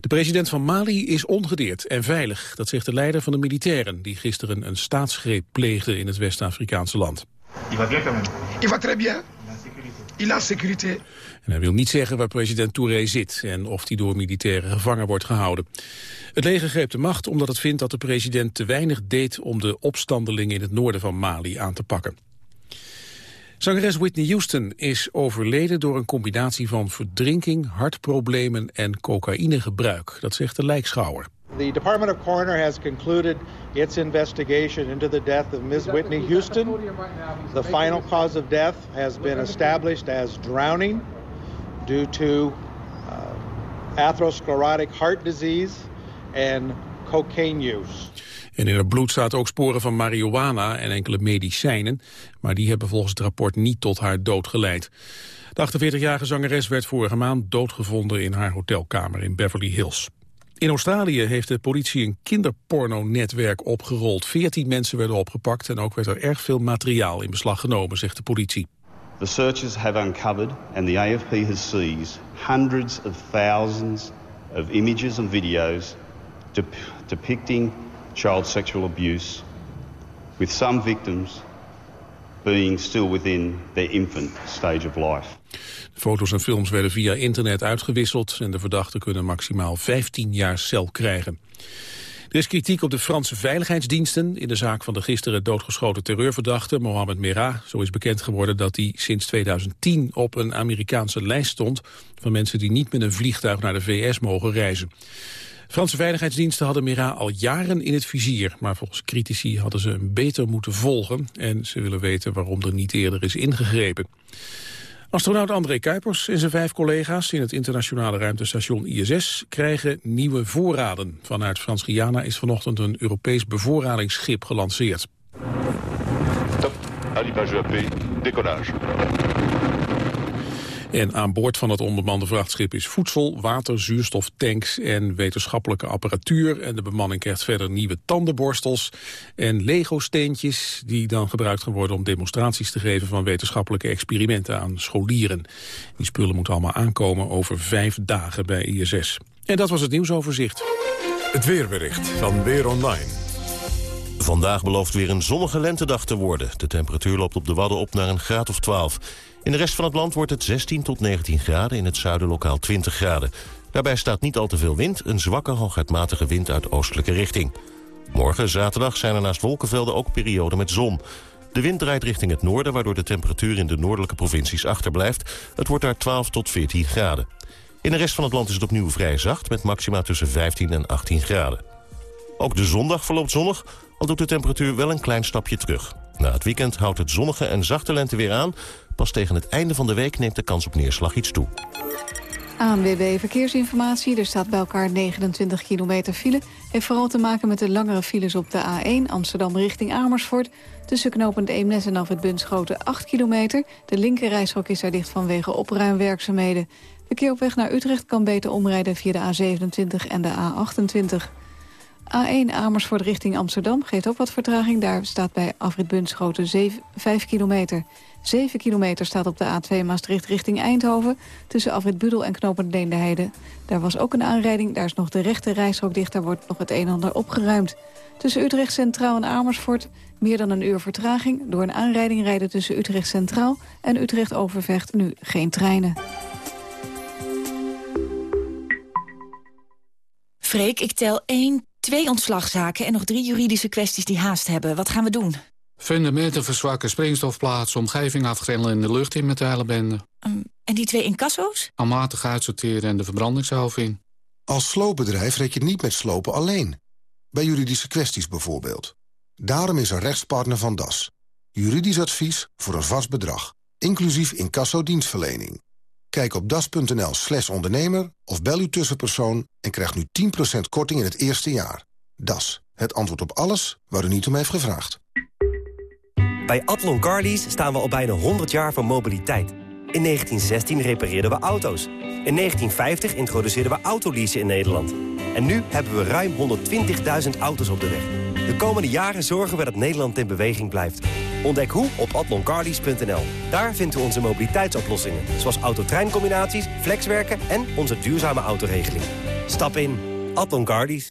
De president van Mali is ongedeerd en veilig. Dat zegt de leider van de militairen... die gisteren een staatsgreep pleegden in het West-Afrikaanse land. Il va bien quand même. Il va très bien. Il a sécurité. En hij wil niet zeggen waar president Touré zit en of hij door militairen gevangen wordt gehouden. Het leger greep de macht omdat het vindt dat de president te weinig deed om de opstandelingen in het noorden van Mali aan te pakken. Zangeres Whitney Houston is overleden door een combinatie van verdrinking, hartproblemen en cocaïnegebruik. Dat zegt de lijkschouwer. The Department of Coroner has concluded its investigation into the death of Ms. Whitney Houston. The final cause of death has been established as drowning due to uh, atherosclerotic heart disease and cocaine use. En in het bloed staat ook sporen van marihuana en enkele medicijnen, maar die hebben volgens het rapport niet tot haar dood geleid. De 48-jarige zangeres werd vorige maand doodgevonden in haar hotelkamer in Beverly Hills. In Australië heeft de politie een kinderporno-netwerk opgerold. 14 mensen werden opgepakt en ook werd er erg veel materiaal in beslag genomen, zegt de politie. The searchers have uncovered and the AFP has seized hundreds of thousands of images and videos dep depicting child sexual abuse, with some victims being still within their infant stage of life. De foto's en films werden via internet uitgewisseld en de verdachten kunnen maximaal 15 jaar cel krijgen. Er is kritiek op de Franse veiligheidsdiensten in de zaak van de gisteren doodgeschoten terreurverdachte Mohamed Merah. Zo is bekend geworden dat hij sinds 2010 op een Amerikaanse lijst stond van mensen die niet met een vliegtuig naar de VS mogen reizen. Franse veiligheidsdiensten hadden Merah al jaren in het vizier, maar volgens critici hadden ze hem beter moeten volgen en ze willen weten waarom er niet eerder is ingegrepen. Astronaut André Kuipers en zijn vijf collega's in het internationale ruimtestation ISS krijgen nieuwe voorraden. Vanuit Frans-Guyana is vanochtend een Europees bevoorradingsschip gelanceerd. Top, allumage AP, décollage. En aan boord van het onbemande vrachtschip is voedsel, water, zuurstof, tanks en wetenschappelijke apparatuur. En de bemanning krijgt verder nieuwe tandenborstels en Lego-steentjes... die dan gebruikt gaan worden om demonstraties te geven van wetenschappelijke experimenten aan scholieren. Die spullen moeten allemaal aankomen over vijf dagen bij ISS. En dat was het nieuwsoverzicht. Het weerbericht van Weer Online. Vandaag belooft weer een zonnige lentedag te worden. De temperatuur loopt op de Wadden op naar een graad of 12. In de rest van het land wordt het 16 tot 19 graden, in het zuiden lokaal 20 graden. Daarbij staat niet al te veel wind, een zwakke hooguit matige wind uit oostelijke richting. Morgen, zaterdag, zijn er naast wolkenvelden ook perioden met zon. De wind draait richting het noorden, waardoor de temperatuur in de noordelijke provincies achterblijft. Het wordt daar 12 tot 14 graden. In de rest van het land is het opnieuw vrij zacht, met maxima tussen 15 en 18 graden. Ook de zondag verloopt zonnig, al doet de temperatuur wel een klein stapje terug. Na het weekend houdt het zonnige en zachte lente weer aan. Pas tegen het einde van de week neemt de kans op neerslag iets toe. ANWB Verkeersinformatie. Er staat bij elkaar 29 kilometer file. Heeft vooral te maken met de langere files op de A1 Amsterdam richting Amersfoort. Tussen knooppunt Eemnes en af het Bunschoten 8 kilometer. De linkerrijstrook is daar dicht vanwege opruimwerkzaamheden. Verkeer op weg naar Utrecht kan beter omrijden via de A27 en de A28. A1 Amersfoort richting Amsterdam geeft ook wat vertraging. Daar staat bij afrit Bunschoten 5 kilometer. 7 kilometer staat op de A2 Maastricht richting Eindhoven... tussen afrit Budel en knooppunt Leende Daar was ook een aanrijding, daar is nog de rechte reisrook dicht... daar wordt nog het een en ander opgeruimd. Tussen Utrecht Centraal en Amersfoort meer dan een uur vertraging. Door een aanrijding rijden tussen Utrecht Centraal en Utrecht Overvecht nu geen treinen. Freek, ik tel 1, twee ontslagzaken en nog drie juridische kwesties die haast hebben. Wat gaan we doen? Fundamenten verzwakken, springstofplaatsen, omgeving afgrendelen en de lucht in met de. Um, en die twee incasso's? Almatig uitsorteren en de verbrandingshalve in. Als sloopbedrijf red je niet met slopen alleen. Bij juridische kwesties bijvoorbeeld. Daarom is een rechtspartner van DAS. Juridisch advies voor een vast bedrag. Inclusief incasso-dienstverlening. Kijk op das.nl slash ondernemer of bel uw tussenpersoon... en krijg nu 10% korting in het eerste jaar. Das, het antwoord op alles waar u niet om heeft gevraagd. Bij Atlon Carlies staan we al bijna 100 jaar van mobiliteit. In 1916 repareerden we auto's. In 1950 introduceerden we autoleasen in Nederland. En nu hebben we ruim 120.000 auto's op de weg. De komende jaren zorgen we dat Nederland in beweging blijft. Ontdek hoe op atloncarlies.nl. Daar vindt u onze mobiliteitsoplossingen. Zoals autotreincombinaties, flexwerken en onze duurzame autoregeling. Stap in. Atlon Carlies.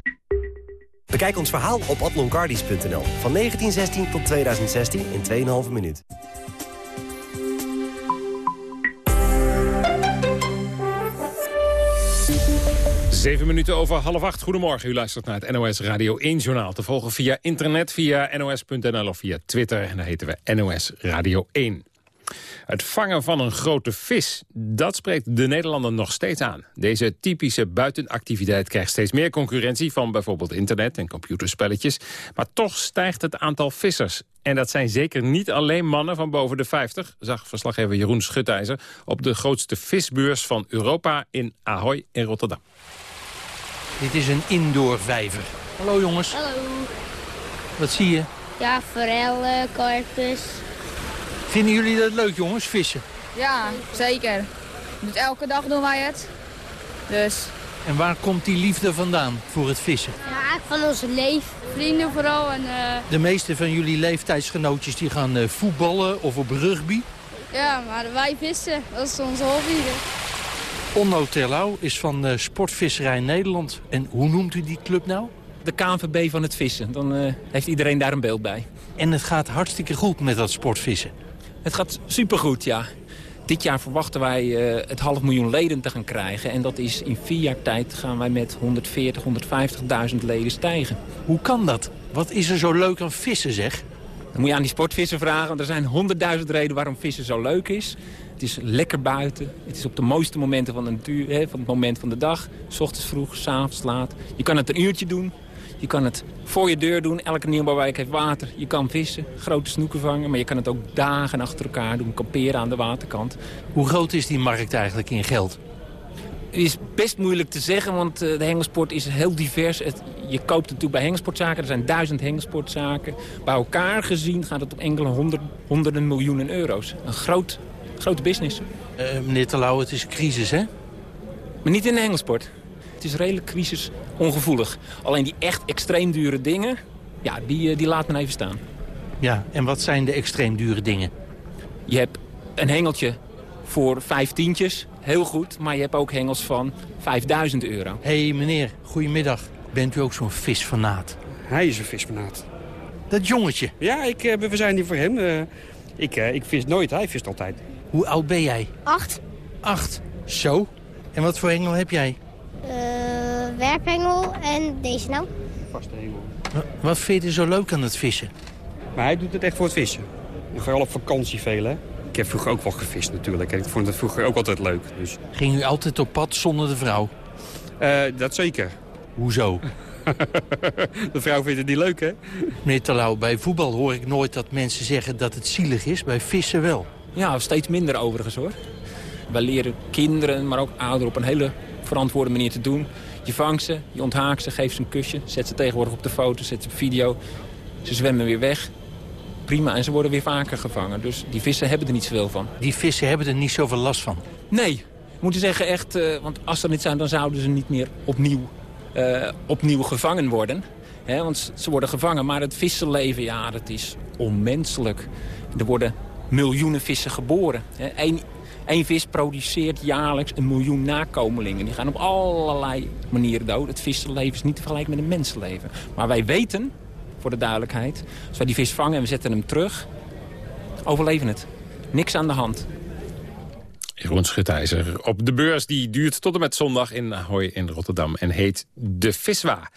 Bekijk ons verhaal op atloncardies.nl. Van 1916 tot 2016 in 2,5 minuut. Zeven minuten over half acht. Goedemorgen, u luistert naar het NOS Radio 1-journaal. Te volgen via internet, via nos.nl of via Twitter. En daar heten we NOS Radio 1. Het vangen van een grote vis, dat spreekt de Nederlander nog steeds aan. Deze typische buitenactiviteit krijgt steeds meer concurrentie... van bijvoorbeeld internet en computerspelletjes. Maar toch stijgt het aantal vissers. En dat zijn zeker niet alleen mannen van boven de 50... zag verslaggever Jeroen Schutijzer op de grootste visbeurs van Europa... in Ahoy in Rotterdam. Dit is een indoor vijver. Hallo jongens. Hallo. Wat zie je? Ja, forellen, karpers. Vinden jullie dat leuk jongens, vissen? Ja, zeker. Dus elke dag doen wij het. Dus... En waar komt die liefde vandaan voor het vissen? Ja, van onze leef. Vrienden vooral. En, uh... De meeste van jullie leeftijdsgenootjes die gaan uh, voetballen of op rugby. Ja, maar wij vissen. Dat is onze hobby. Onno Terlouw is van uh, Sportvisserij Nederland. En hoe noemt u die club nou? De KNVB van het vissen. Dan heeft iedereen daar een beeld bij. En het gaat hartstikke goed met dat sportvissen. Het gaat supergoed, ja. Dit jaar verwachten wij uh, het half miljoen leden te gaan krijgen. En dat is in vier jaar tijd gaan wij met 140, 150.000 leden stijgen. Hoe kan dat? Wat is er zo leuk aan vissen, zeg? Dan moet je aan die sportvissen vragen. Want er zijn honderdduizend redenen waarom vissen zo leuk is. Het is lekker buiten. Het is op de mooiste momenten van de natuur, hè, van het moment van de dag. S ochtends vroeg, s avonds laat. Je kan het een uurtje doen. Je kan het voor je deur doen. Elke nieuwbouwwijk heeft water. Je kan vissen, grote snoeken vangen. Maar je kan het ook dagen achter elkaar doen. Kamperen aan de waterkant. Hoe groot is die markt eigenlijk in geld? Het is best moeilijk te zeggen, want de hengelsport is heel divers. Het, je koopt natuurlijk bij hengelsportzaken. Er zijn duizend hengelsportzaken. Bij elkaar gezien gaat het om enkele honderd, honderden miljoenen euro's. Een groot, grote business. Uh, meneer Terlouw, het is crisis, hè? Maar niet in de hengelsport. Het is redelijk crisisongevoelig. Alleen die echt extreem dure dingen, ja, die, die laat men even staan. Ja, en wat zijn de extreem dure dingen? Je hebt een hengeltje voor vijf tientjes, heel goed. Maar je hebt ook hengels van 5000 euro. Hé hey, meneer, goedemiddag. Bent u ook zo'n visfanaat? Hij is een visfanaat. Dat jongetje? Ja, ik, uh, we zijn hier voor hem. Uh, ik, ik vis nooit, hij vist altijd. Hoe oud ben jij? Acht. Acht? Zo. En wat voor hengel heb jij? Werphengel en deze nou. Vaste hengel. Wat vind je zo leuk aan het vissen? Maar hij doet het echt voor het vissen. En vooral op vakantie veel, hè? Ik heb vroeger ook wel gevist natuurlijk. En ik vond het vroeger ook altijd leuk. Dus. Ging u altijd op pad zonder de vrouw? Uh, dat zeker. Hoezo? de vrouw vindt het niet leuk, hè? Meneer Terlouw, bij voetbal hoor ik nooit dat mensen zeggen dat het zielig is. Bij vissen wel. Ja, steeds minder overigens, hoor. Wij leren kinderen, maar ook ouderen op een hele verantwoorde manier te doen. Je vangt ze, je onthaakt ze, geeft ze een kusje. Zet ze tegenwoordig op de foto, zet ze op video. Ze zwemmen weer weg prima. En ze worden weer vaker gevangen. Dus die vissen hebben er niet zoveel van. Die vissen hebben er niet zoveel last van? Nee. Moeten zeggen echt, uh, want als ze er niet zijn, dan zouden ze niet meer opnieuw, uh, opnieuw gevangen worden. He, want ze worden gevangen, maar het vissenleven, ja, dat is onmenselijk. Er worden miljoenen vissen geboren. Eén, één vis produceert jaarlijks een miljoen nakomelingen. Die gaan op allerlei manieren dood. Het vissenleven is niet te vergelijken met een mensenleven. Maar wij weten voor de duidelijkheid. Als wij die vis vangen en we zetten hem terug, overleven het. Niks aan de hand. Jeroen Schutijzer op de beurs. Die duurt tot en met zondag in Ahoy in Rotterdam en heet De Viswa.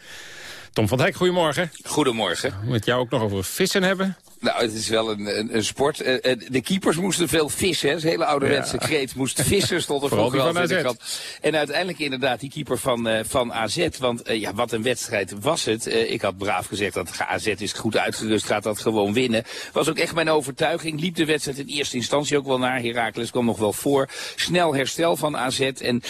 Tom van Dijk, goedemorgen. Goedemorgen. Met jou ook nog over vissen hebben. Nou, het is wel een, een, een sport. Uh, de keepers moesten veel vissen. Hè. Een hele ouderwetse ja. kreet. Moesten vissen, stond er vroeger al in de krant. En uiteindelijk inderdaad die keeper van, uh, van AZ. Want uh, ja, wat een wedstrijd was het. ik had braaf gezegd dat AZ is goed uitgerust, gaat dat gewoon winnen. Was ook echt mijn overtuiging. Liep de wedstrijd in eerste instantie ook wel naar. Heracles kwam nog wel voor. Snel herstel van AZ. En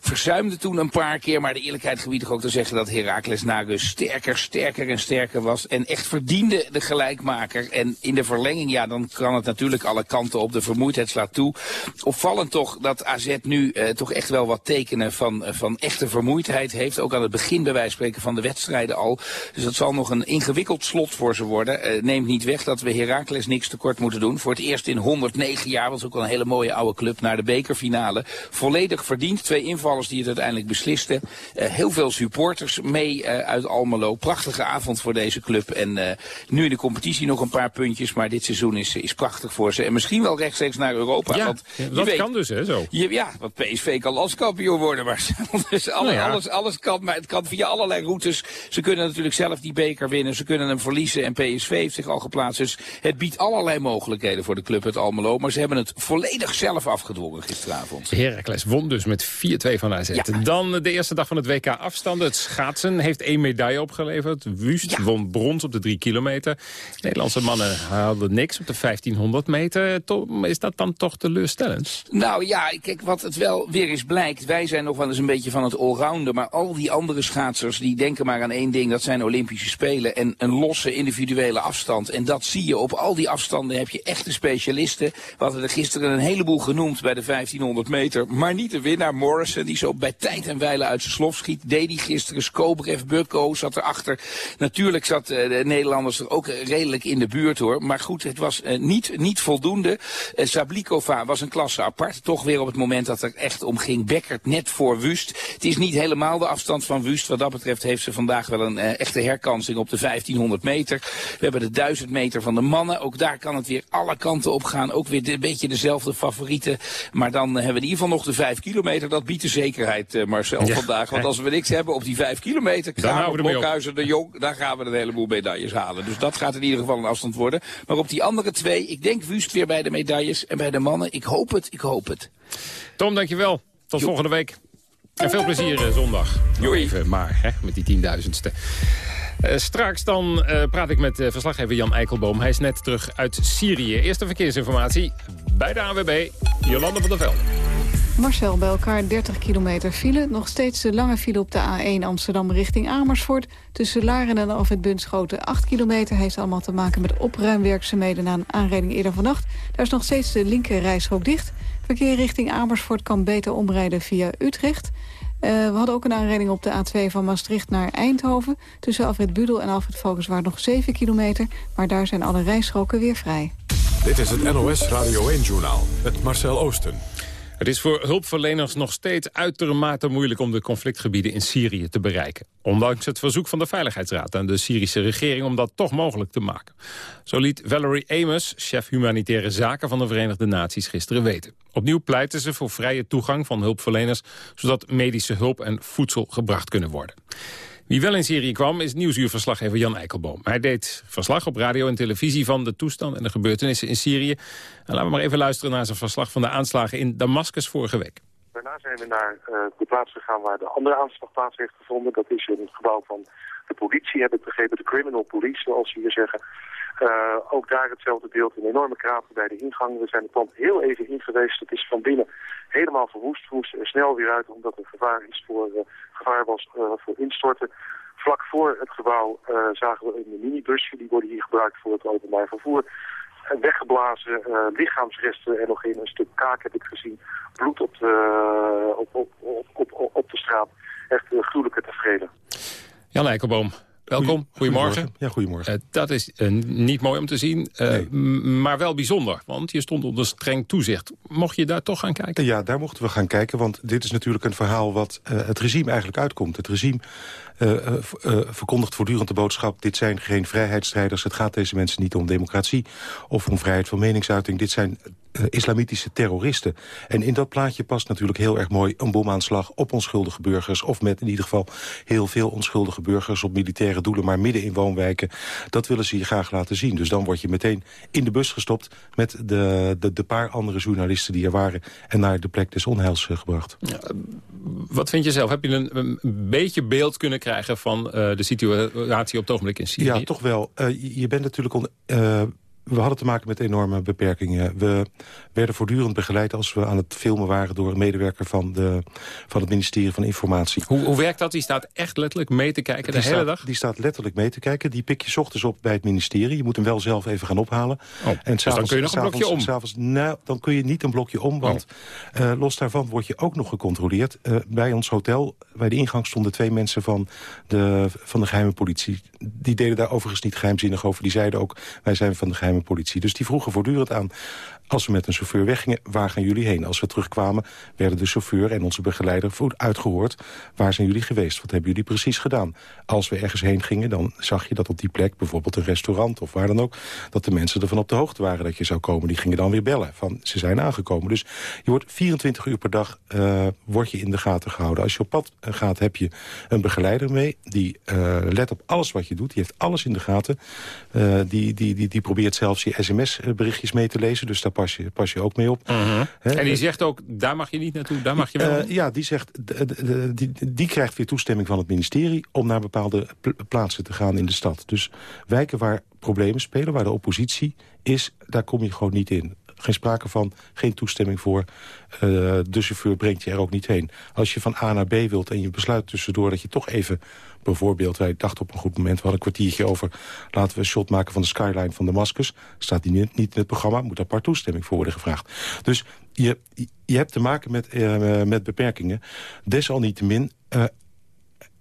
verzuimde toen een paar keer. Maar de eerlijkheid gebied ook te zeggen dat Heracles na rust sterker, sterker en sterker was. En echt verdiende de gelijkmaker. En in de verlenging, ja, dan kan het natuurlijk alle kanten op. De vermoeidheid slaat toe. Opvallend toch dat AZ nu eh, toch echt wel wat tekenen van, uh, van echte vermoeidheid heeft. Ook aan het begin bij wijze van spreken van de wedstrijden al. Dus dat zal nog een ingewikkeld slot voor ze worden. Uh, neemt niet weg dat we Heracles niks tekort moeten doen. Voor het eerst in 109 jaar, was ook wel een hele mooie oude club, naar de bekerfinale. Volledig verdiend. Twee invallers die het uiteindelijk beslisten. heel veel supporters mee uit Almelo. Prachtige avond voor deze club. En nu in de competitie nog een paar puntjes. Maar dit seizoen is, is prachtig voor ze. En misschien wel rechtstreeks naar Europa. Ja, want dat weet, kan dus, hè, zo. Je, ja, want PSV kan landskampioen worden. Maar dus alle, nou ja. alles, alles kan. Maar het kan via allerlei routes. Ze kunnen natuurlijk zelf die beker winnen. Ze kunnen hem verliezen. En PSV heeft zich al geplaatst. Dus het biedt allerlei mogelijkheden voor de club het Almelo. Maar ze hebben het volledig zelf afgedwongen gisteravond. Heracles won dus met 4-2 van AZ. Ja. Dan de eerste dag van het WK afstanden. Het schaatsen heeft één medaille opgeleverd. Wust ja. won brons op de drie kilometer. Nederlandse mannen hadden niks op de 1500 meter. Is dat dan toch teleurstellend? Nou ja, kijk, wat het wel weer eens blijkt. Wij zijn nog wel eens een beetje van het allrounder. Maar al die andere schaatsers die denken maar aan één ding. Dat zijn Olympische Spelen en een losse individuele afstand. En dat zie je op al die afstanden heb je echte specialisten. We hadden er gisteren een heleboel genoemd bij de 1500 meter. Maar niet de winnaar Morrison. Die zo bij tijd en wijle uit zijn slof schiet. Deed die gisteren. Skobrev, Bukko zat erachter. Natuurlijk zat uh, de Nederlanders er ook redelijk in de buurt hoor. Maar goed, het was uh, niet, niet voldoende. Uh, Sablikova was een klasse apart. Toch weer op het moment dat er echt om ging. Beckert net voor Wust. Het is niet helemaal de afstand van Wust. Wat dat betreft heeft ze vandaag wel een uh, echte herkansing op de 1500 meter. We hebben de 1000 meter van de mannen. Ook daar kan het weer alle kanten op gaan. Ook weer een beetje dezelfde favorieten. Maar dan hebben we in ieder geval nog de 5 kilometer. Dat biedt de zekerheid, Marcel, ja. vandaag. Want als we niks hebben op die 5 kilometer... Kramer, Blokhuizen, de Jong, daar gaan we een heleboel medailles halen. Dus dat gaat in ieder geval een afstand worden. Maar op die andere twee, ik denk Wust weer bij de medailles. En bij de mannen, ik hoop het, ik hoop het. Tom, dankjewel. Tot jo. volgende week. En veel plezier uh, zondag. Even maar, hè, met die tienduizendste. Uh, straks dan uh, praat ik met uh, verslaggever Jan Eikelboom. Hij is net terug uit Syrië. Eerste verkeersinformatie bij de AWB. Jolande van der Velde. Marcel, bij elkaar 30 kilometer file. Nog steeds de lange file op de A1 Amsterdam richting Amersfoort. Tussen Laren en Alfred Bunschoten 8 kilometer. Heeft allemaal te maken met opruimwerkzaamheden na een aanrijding eerder vannacht. Daar is nog steeds de linker rijstrook dicht. Verkeer richting Amersfoort kan beter omrijden via Utrecht. we hadden ook een aanrijding op de A2 van Maastricht naar Eindhoven. Tussen Alfred Budel en Alfred Valkenswaard nog 7 kilometer. Maar daar zijn alle rijstroken weer vrij. Dit is het NOS Radio 1-journaal met Marcel Oosten. Het is voor hulpverleners nog steeds uitermate moeilijk om de conflictgebieden in Syrië te bereiken. Ondanks het verzoek van de Veiligheidsraad aan de Syrische regering om dat toch mogelijk te maken. Zo liet Valerie Amos, chef humanitaire zaken van de Verenigde Naties, gisteren weten. Opnieuw pleiten ze voor vrije toegang van hulpverleners, zodat medische hulp en voedsel gebracht kunnen worden. Wie wel in Syrië kwam is nieuwsuurverslaggever Jan Eikelboom. Hij deed verslag op radio en televisie van de toestand en de gebeurtenissen in Syrië. En laten we maar even luisteren naar zijn verslag van de aanslagen in Damascus vorige week. Daarna zijn we naar uh, de plaats gegaan waar de andere aanslag plaats heeft gevonden. Dat is in het gebouw van de politie, heb ik begrepen, de criminal police, zoals ze hier zeggen. Uh, ook daar hetzelfde beeld, een enorme krater bij de ingang. We zijn het pand heel even in geweest. Het is van binnen helemaal verwoest. Moesten er snel weer uit omdat er gevaar, is voor, uh, gevaar was uh, voor instorten. Vlak voor het gebouw zagen we een minibusje. Die worden hier gebruikt voor het openbaar vervoer. Weggeblazen lichaamsresten en nog in een stuk kaak heb ik gezien. Bloed op de, op, op, op, op de straat. Echt gruwelijke tevreden. Jan Eikelboom, Welkom, goedemorgen. Ja, goedemorgen. Uh, dat is uh, niet mooi om te zien, uh, nee. maar wel bijzonder. Want je stond onder streng toezicht. Mocht je daar toch gaan kijken? Ja, daar mochten we gaan kijken. Want dit is natuurlijk een verhaal wat het regime eigenlijk uitkomt. Het regime verkondigt voortdurend de boodschap... dit zijn geen vrijheidsstrijders. Het gaat deze mensen niet om democratie of om vrijheid van meningsuiting. Dit zijn uh, islamitische terroristen. En in dat plaatje past natuurlijk heel erg mooi een bomaanslag op onschuldige burgers. Of met in ieder geval heel veel onschuldige burgers op militaire doelen, maar midden in woonwijken. Dat willen ze je graag laten zien. Dus dan word je meteen in de bus gestopt met de, de, de paar andere journalisten die er waren en naar de plek des onheils uh, gebracht. Ja, wat vind je zelf? Heb je een, een beetje beeld kunnen krijgen van uh, de situatie op het ogenblik in Syrië? Ja, toch wel. je bent natuurlijk on, we hadden te maken met enorme beperkingen. We werden voortdurend begeleid als we aan het filmen waren... door een medewerker van, de, van het ministerie van Informatie. Hoe, hoe werkt dat? Die staat echt letterlijk mee te kijken de die hele staat, dag? Die staat letterlijk mee te kijken. Die pik je ochtends op bij het ministerie. Je moet hem wel zelf even gaan ophalen. Oh, en dus dan kun je nog een blokje om? Avonds, nou, dan kun je niet een blokje om, want oh. uh, los daarvan word je ook nog gecontroleerd. Uh, bij ons hotel, bij de ingang stonden twee mensen van de, van de geheime politie. Die deden daar overigens niet geheimzinnig over. Die zeiden ook, wij zijn van de geheime politie. Dus die vroegen voortdurend aan... Als we met een chauffeur weggingen, waar gaan jullie heen? Als we terugkwamen, werden de chauffeur en onze begeleider uitgehoord. Waar zijn jullie geweest? Wat hebben jullie precies gedaan? Als we ergens heen gingen, dan zag je dat op die plek... bijvoorbeeld een restaurant of waar dan ook... dat de mensen ervan op de hoogte waren dat je zou komen. Die gingen dan weer bellen van ze zijn aangekomen. Dus je wordt 24 uur per dag uh, je in de gaten gehouden. Als je op pad gaat, heb je een begeleider mee. Die uh, let op alles wat je doet. Die heeft alles in de gaten. Die, die, die, die probeert zelfs je sms-berichtjes mee te lezen. Dus daar pas je, pas je ook mee op. Uh -huh. He, en die zegt ook, daar mag je niet naartoe, daar mag je wel? Uh, ja, die, zegt, die, die krijgt weer toestemming van het ministerie... om naar bepaalde plaatsen te gaan in de stad. Dus wijken waar problemen spelen, waar de oppositie is... daar kom je gewoon niet in. Geen sprake van, geen toestemming voor. Uh, de chauffeur brengt je er ook niet heen. Als je van A naar B wilt en je besluit tussendoor... dat je toch even bijvoorbeeld, wij dachten op een goed moment... we hadden een kwartiertje over, laten we een shot maken van de skyline van Damascus. Staat die niet, in het programma, moet apart toestemming voor worden gevraagd. Dus je, je hebt te maken met, uh, met beperkingen. Desalniettemin, uh,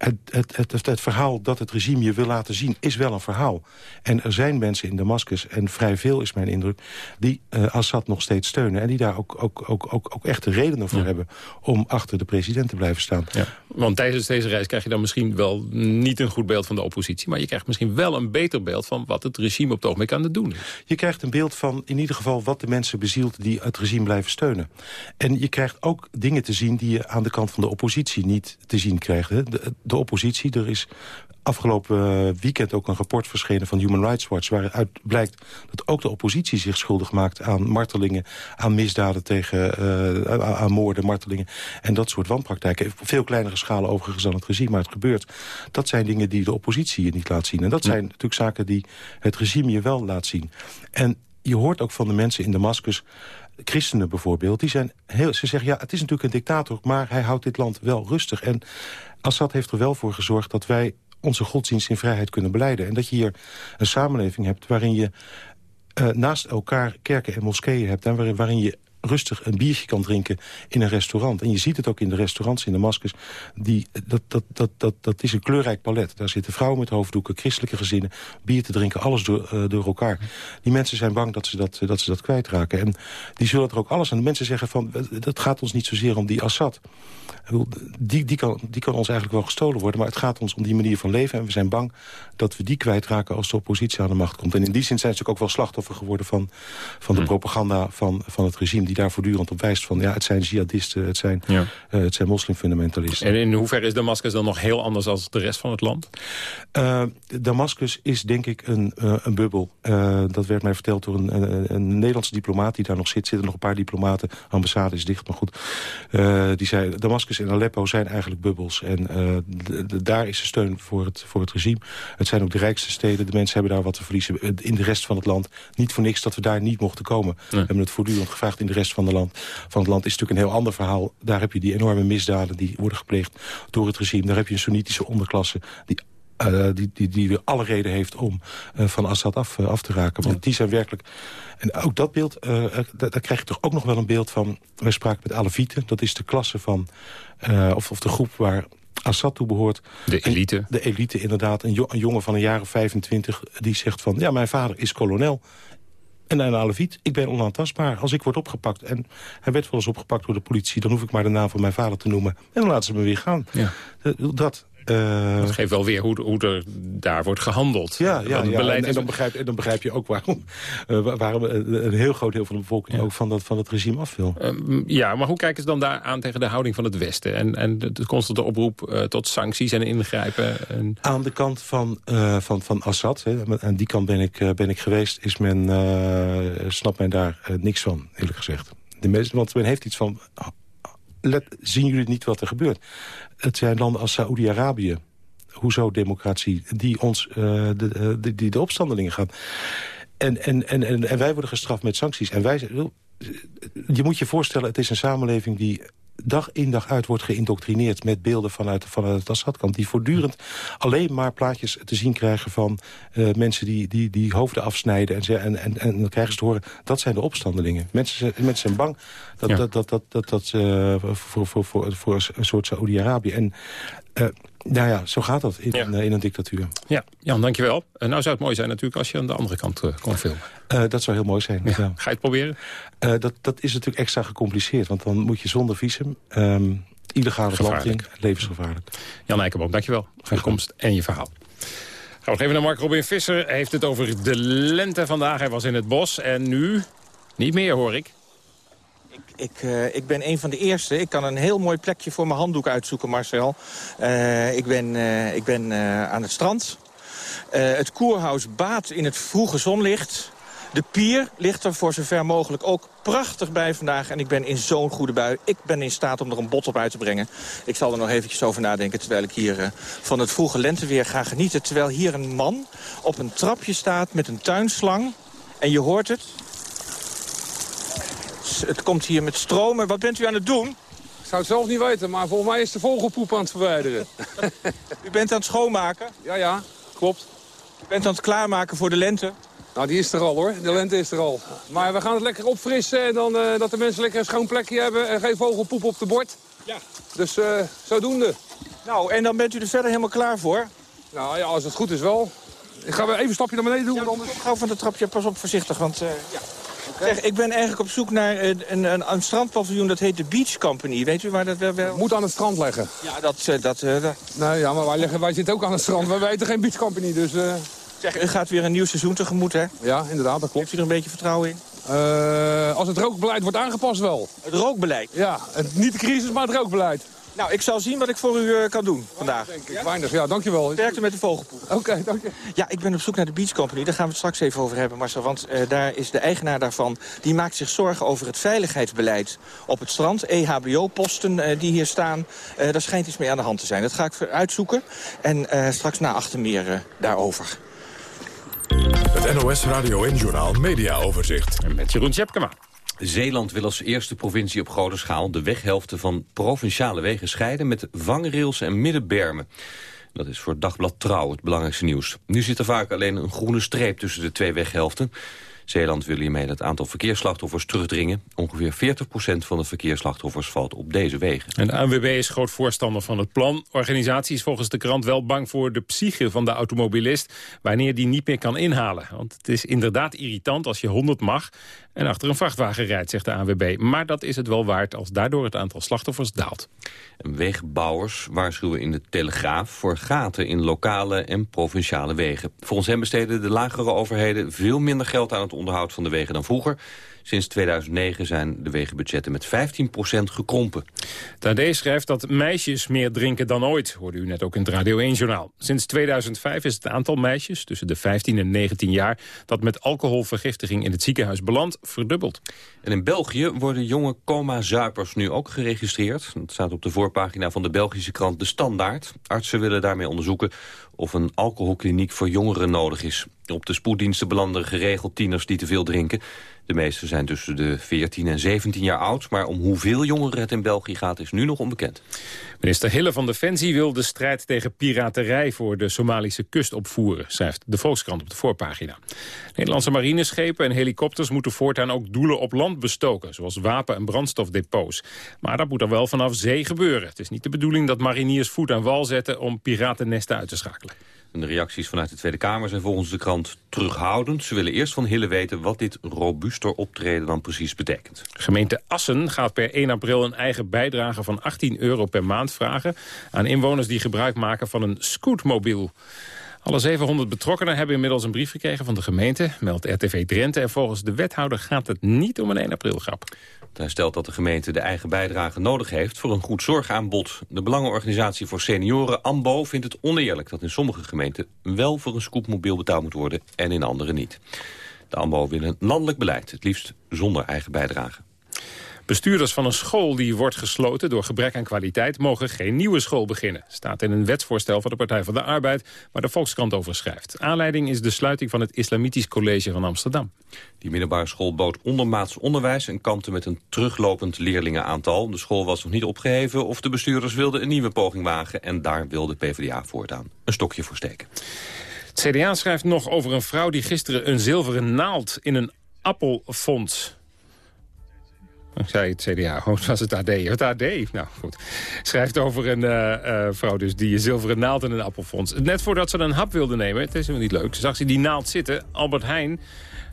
het, het, het, het, verhaal dat het regime je wil laten zien is wel een verhaal. En er zijn mensen in Damascus, en vrij veel is mijn indruk... die uh, Assad nog steeds steunen. En die daar ook, ook, ook, ook, ook echte redenen voor ja. hebben... om achter de president te blijven staan. Ja. Want tijdens deze reis krijg je dan misschien wel niet een goed beeld van de oppositie... maar je krijgt misschien wel een beter beeld van wat het regime op het ogenblik aan het doen is. Je krijgt een beeld van in ieder geval wat de mensen bezielt... die het regime blijven steunen. En je krijgt ook dingen te zien die je aan de kant van de oppositie niet te zien krijgt. Hè? De, de oppositie. Er is afgelopen weekend ook een rapport verschenen van Human Rights Watch... waaruit blijkt dat ook de oppositie zich schuldig maakt aan martelingen... aan misdaden tegen, uh, aan moorden, martelingen en dat soort wanpraktijken. Op veel kleinere schalen overigens dan het regime, maar het gebeurt. Dat zijn dingen die de oppositie je niet laat zien. En dat zijn natuurlijk zaken die het regime je wel laat zien. En je hoort ook van de mensen in Damascus christenen bijvoorbeeld, die zijn heel, ze zeggen ja, het is natuurlijk een dictator, maar hij houdt dit land wel rustig. En Assad heeft er wel voor gezorgd dat wij onze godsdienst in vrijheid kunnen beleiden. En dat je hier een samenleving hebt waarin je uh, naast elkaar kerken en moskeeën hebt... en waarin je rustig een biertje kan drinken in een restaurant. En je ziet het ook in de restaurants in Damascus. Die, dat, dat, dat, dat, dat is een kleurrijk palet. Daar zitten vrouwen met hoofddoeken, christelijke gezinnen... bier te drinken, alles door, uh, door elkaar. Die mensen zijn bang dat ze dat, dat, ze dat kwijtraken. En die zullen er ook alles aan. De mensen zeggen van, dat gaat ons niet zozeer om die Assad. Die, die, kan, die kan ons eigenlijk wel gestolen worden. Maar het gaat ons om die manier van leven. En we zijn bang dat we die kwijtraken als de oppositie aan de macht komt. En in die zin zijn ze ook wel slachtoffer geworden van, van de hm. propaganda van, van het regime... die daar voortdurend op wijst van, ja, het zijn jihadisten, het zijn, ja. uh, het zijn moslimfundamentalisten. En in hoeverre is Damascus dan nog heel anders dan de rest van het land? Uh, Damascus is denk ik een, uh, een bubbel. dat werd mij verteld door een, een, een, Nederlandse diplomaat die daar nog zit. Zitten nog een paar diplomaten, ambassade is dicht, maar goed. die zei, Damascus en Aleppo zijn eigenlijk bubbels. En daar is de steun voor het, voor het regime. Het zijn ook de rijkste steden. De mensen hebben daar wat te verliezen. In de rest van het land niet voor niks dat we daar niet mochten komen. We hebben het voortdurend gevraagd in de rest van, de land, van het land. is natuurlijk een heel ander verhaal. Daar heb je die enorme misdaden die worden gepleegd door het regime. Daar heb je een Soenitische onderklasse die uh, die, die, die weer alle reden heeft om uh, van Assad af, uh, af te raken. Want die zijn werkelijk... En ook dat beeld, daar, daar, krijg je toch ook nog wel een beeld van... Wij spraken met Alevieten, dat is de klasse van... of, of de groep waar Assad toe behoort. De elite. En de elite, inderdaad. Een, een, jongen van een jaar of 25 die zegt van... ja, mijn vader is kolonel. En een Aleviet, ik ben onaantastbaar. Als ik word opgepakt, en hij werd wel eens opgepakt door de politie... dan hoef ik maar de naam van mijn vader te noemen. En dan laten ze me weer gaan. Ja. Dat, uh, dat geeft wel weer hoe, hoe er daar wordt gehandeld. Ja, ja, ja. En, en, dan begrijp, en dan begrijp je ook waarom, uh, waarom een heel groot deel van de bevolking ook van, dat, van het regime af wil. Uh, ja, maar hoe kijken ze dan daar aan tegen de houding van het Westen? En, en de constante oproep tot sancties en ingrijpen? En... Aan de kant van, van, van Assad, hè, aan die kant ben ik, ben ik geweest, is men, snapt men daar niks van, eerlijk gezegd. De meeste, want men heeft iets van let, zien jullie niet wat er gebeurt? Het zijn landen als Saoedi-Arabië, hoezo democratie, die ons de, uh, de, die de opstandelingen gaan. En, en, en, en, en wij worden gestraft met sancties. En wij, je moet je voorstellen, het is een samenleving die dag in dag uit wordt geïndoctrineerd... met beelden vanuit, vanuit het Assad-kamp... die voortdurend alleen maar plaatjes te zien krijgen van uh, mensen die, die, die hoofden afsnijden. En, ze, en, en, en dan krijgen ze te horen, dat zijn de opstandelingen. Mensen, mensen zijn bang dat, ja. dat, dat, dat, dat, dat uh, voor, voor, voor, voor een soort Saoedi-Arabië. En uh, nou ja, zo gaat dat in, ja. een, in een dictatuur. Ja, Jan, dankjewel. Uh, nou zou het mooi zijn natuurlijk als je aan de andere kant uh, kon filmen. Uh, dat zou heel mooi zijn. Ja. Ja. Ga je het proberen? dat, dat is natuurlijk extra gecompliceerd. Want dan moet je zonder visum... Um, illegale in, levensgevaarlijk. Jan Eikenboom, dankjewel voor je komst en je verhaal. Gaan we even naar Mark Robin Visser. Hij heeft het over de lente vandaag. Hij was in het bos en nu niet meer, hoor ik. Ik, uh, ik ben een van de eerste. Ik kan een heel mooi plekje voor mijn handdoek uitzoeken, Marcel. Uh, ik ben, uh, ik ben aan het strand. het koerhuis baat in het vroege zonlicht. De pier ligt er voor zover mogelijk ook prachtig bij vandaag. En ik ben in zo'n goede bui. Ik ben in staat om er een bot op uit te brengen. Ik zal er nog eventjes over nadenken terwijl ik hier van het vroege lenteweer ga genieten. Terwijl hier een man op een trapje staat met een tuinslang. En je hoort het. Het komt hier met stromen. Wat bent u aan het doen? Ik zou het zelf niet weten, maar volgens mij is de vogelpoep aan het verwijderen. u bent aan het schoonmaken? Ja, ja, klopt. U bent aan het klaarmaken voor de lente? Nou, die is er al hoor. De lente is er al. Maar we gaan het lekker opfrissen en dan uh, dat de mensen lekker een schoon plekje hebben en geen vogelpoep op de bord. Ja. Dus uh, zodoende. Nou, en dan bent u er verder helemaal klaar voor? Nou ja, als het goed is wel. Ik ga weer even een stapje naar beneden doen. Ja, anders... Gauw van de trapje, pas op voorzichtig, want uh, ja. Zeg, ik ben eigenlijk op zoek naar een, een, een, strandpaviljoen dat heet de Beach Company. Weet u waar dat wel... wel... Moet aan het strand leggen. Ja, dat... Uh, dat, uh, dat... Nee, ja, maar wij, leggen, wij zitten ook aan het strand. Wij weten geen Beach Company, dus... Uh... Zeg, u gaat weer een nieuw seizoen tegemoet, hè? Ja, inderdaad, dat klopt. Heeft u er een beetje vertrouwen in? Als het rookbeleid wordt aangepast wel. Het rookbeleid? Ja, het, niet de crisis, maar het rookbeleid. Nou, ik zal zien wat ik voor u uh, kan doen vandaag. Denk ik. Ja? Weinig, ja, dankjewel. Sterkte met de vogelpoep. Oké, okay, dank je. Ja, ik ben op zoek naar de Beach Company. Daar gaan we het straks even over hebben, Marcel. Want uh, daar is de eigenaar daarvan. Die maakt zich zorgen over het veiligheidsbeleid op het strand. EHBO-posten uh, die hier staan. daar schijnt iets mee aan de hand te zijn. Dat ga ik uitzoeken. En straks na achter meer daarover. Het NOS Radio en Journal Media Overzicht. En met Jeroen Tjepkema. Zeeland wil als eerste provincie op grote schaal de weghelften van provinciale wegen scheiden met vangrails en middenbermen. Dat is voor Dagblad Trouw het belangrijkste nieuws. Nu zit er vaak alleen een groene streep tussen de twee weghelften. Zeeland wil hiermee het aantal verkeersslachtoffers terugdringen. Ongeveer 40% van de verkeersslachtoffers valt op deze wegen. En de ANWB is groot voorstander van het plan. Organisatie is volgens de krant wel bang voor de psyche van de automobilist... wanneer die niet meer kan inhalen. Want het is inderdaad irritant als je 100 mag... en achter een vrachtwagen rijdt, zegt de ANWB. Maar dat is het wel waard als daardoor het aantal slachtoffers daalt. Wegbouwers waarschuwen in de Telegraaf voor gaten in lokale en provinciale wegen. Volgens hem besteden de lagere overheden veel minder geld aan het onderhoud van de wegen dan vroeger. Sinds 2009 zijn de wegenbudgetten met 15% gekrompen. Tadee schrijft dat meisjes meer drinken dan ooit, hoorde u net ook in het Radio 1-journaal. Sinds 2005 is het aantal meisjes tussen de 15 en 19 jaar... dat met alcoholvergiftiging in het ziekenhuis belandt, verdubbeld. En in België worden jonge coma-zuipers nu ook geregistreerd. Dat staat op de voorpagina van de Belgische krant De Standaard. Artsen willen daarmee onderzoeken of een alcoholkliniek voor jongeren nodig is. Op de spoeddiensten belanden geregeld tieners die te veel drinken. De meeste zijn tussen de 14 en 17 jaar oud. Maar om hoeveel jongeren het in België gaat is nu nog onbekend. Minister Hille van Defensie wil de strijd tegen piraterij... voor de Somalische kust opvoeren, schrijft de Volkskrant op de voorpagina. Nederlandse marineschepen en helikopters moeten voortaan ook doelen op land bestoken... zoals wapen- en brandstofdepots. Maar dat moet er wel vanaf zee gebeuren. Het is niet de bedoeling dat mariniers voet aan wal zetten... om piratennesten uit te schakelen. De reacties vanuit de Tweede Kamer zijn volgens de krant terughoudend. Ze willen eerst van Hille weten wat dit robuuster optreden dan precies betekent. Gemeente Assen gaat per 1 april een eigen bijdrage van 18 euro per maand vragen... aan inwoners die gebruik maken van een scootmobiel. Alle 700 betrokkenen hebben inmiddels een brief gekregen van de gemeente, meldt RTV Drenthe. En volgens de wethouder gaat het niet om een 1 april grap. Hij stelt dat de gemeente de eigen bijdrage nodig heeft voor een goed zorgaanbod. De Belangenorganisatie voor Senioren, AMBO, vindt het oneerlijk dat in sommige gemeenten wel voor een scootmobiel betaald moet worden en in andere niet. De AMBO wil een landelijk beleid, het liefst zonder eigen bijdrage. Bestuurders van een school die wordt gesloten door gebrek aan kwaliteit... mogen geen nieuwe school beginnen. Staat in een wetsvoorstel van de Partij van de Arbeid... waar de Volkskrant over schrijft. Aanleiding is de sluiting van het Islamitisch College van Amsterdam. Die middelbare school bood ondermaats onderwijs... en kampte met een teruglopend leerlingenaantal. De school was nog niet opgeheven of de bestuurders wilden een nieuwe poging wagen... en daar wilde PvdA voortaan een stokje voor steken. Het CDA schrijft nog over een vrouw die gisteren een zilveren naald in een appel vond. Zei het CDA, oh, was het AD. Het AD, nou goed. Schrijft over een uh, uh, vrouw dus die een zilveren naald in een appel vond. Net voordat ze een hap wilde nemen, het is helemaal niet leuk... zag ze die naald zitten. Albert Heijn,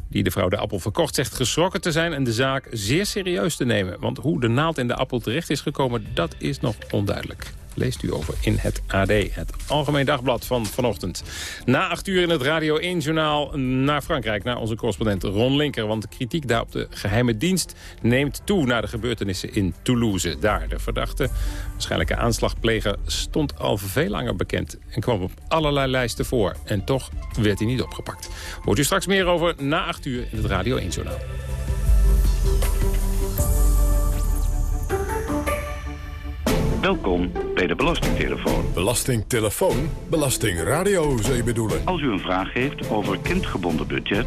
die de vrouw de appel verkocht, zegt geschrokken te zijn... en de zaak zeer serieus te nemen. Want hoe de naald in de appel terecht is gekomen, dat is nog onduidelijk leest u over in het AD, het Algemeen Dagblad van vanochtend. Na acht uur in het Radio 1-journaal naar Frankrijk, naar onze correspondent Ron Linker. Want de kritiek daar op de geheime dienst neemt toe na de gebeurtenissen in Toulouse. Daar, de verdachte, waarschijnlijke aanslagpleger, stond al veel langer bekend... en kwam op allerlei lijsten voor. En toch werd hij niet opgepakt. Hoort u straks meer over na acht uur in het Radio 1-journaal. Welkom bij de Belastingtelefoon. Belastingtelefoon? Belastingradio zou je bedoelen? Als u een vraag heeft over kindgebonden budget...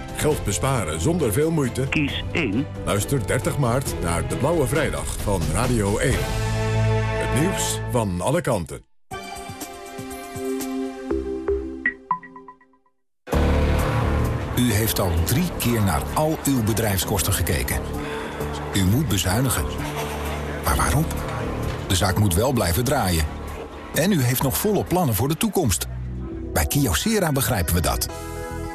Geld besparen zonder veel moeite? Kies 1. Luister 30 maart naar de Blauwe Vrijdag van Radio 1. Het nieuws van alle kanten. U heeft al drie keer naar al uw bedrijfskosten gekeken. U moet bezuinigen. Maar waarom? De zaak moet wel blijven draaien. En u heeft nog volle plannen voor de toekomst. Bij Kyocera begrijpen we dat.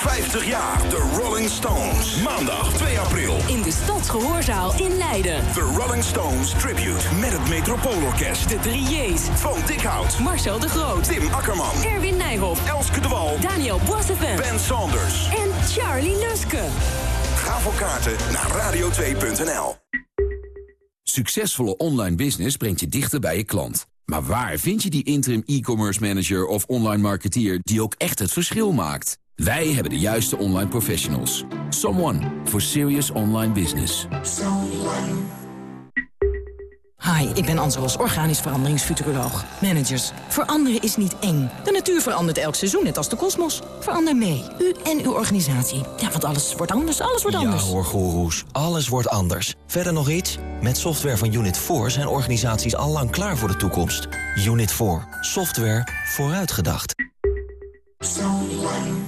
50 jaar de Rolling Stones. Maandag 2 april. In de Stadsgehoorzaal in Leiden. The Rolling Stones Tribute met het Metropoolorkest. De 3 J's. Van Dikhout. Marcel de Groot. Tim Akkerman. Erwin Nijhoff. Elske de Wal. Daniel Boissevin. Ben Saunders. En Charlie Luske. Ga voor kaarten naar radio2.nl. Succesvolle online business brengt je dichter bij je klant. Maar waar vind je die interim e-commerce manager of online marketeer die ook echt het verschil maakt? Wij hebben de juiste online professionals. Someone for serious online business. Hi, ik ben Anselos, organisch veranderingsfuturoloog. Managers, veranderen is niet eng. De natuur verandert elk seizoen, net als de kosmos. Verander mee, u en uw organisatie. Ja, want alles wordt anders, alles wordt anders. Ja hoor, goeroes, alles wordt anders. Verder nog iets? Met software van Unit 4 zijn organisaties al lang klaar voor de toekomst. Unit 4, software vooruitgedacht.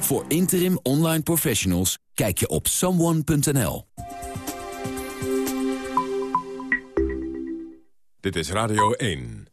Voor interim online professionals kijk je op someone.nl. Dit is Radio 1.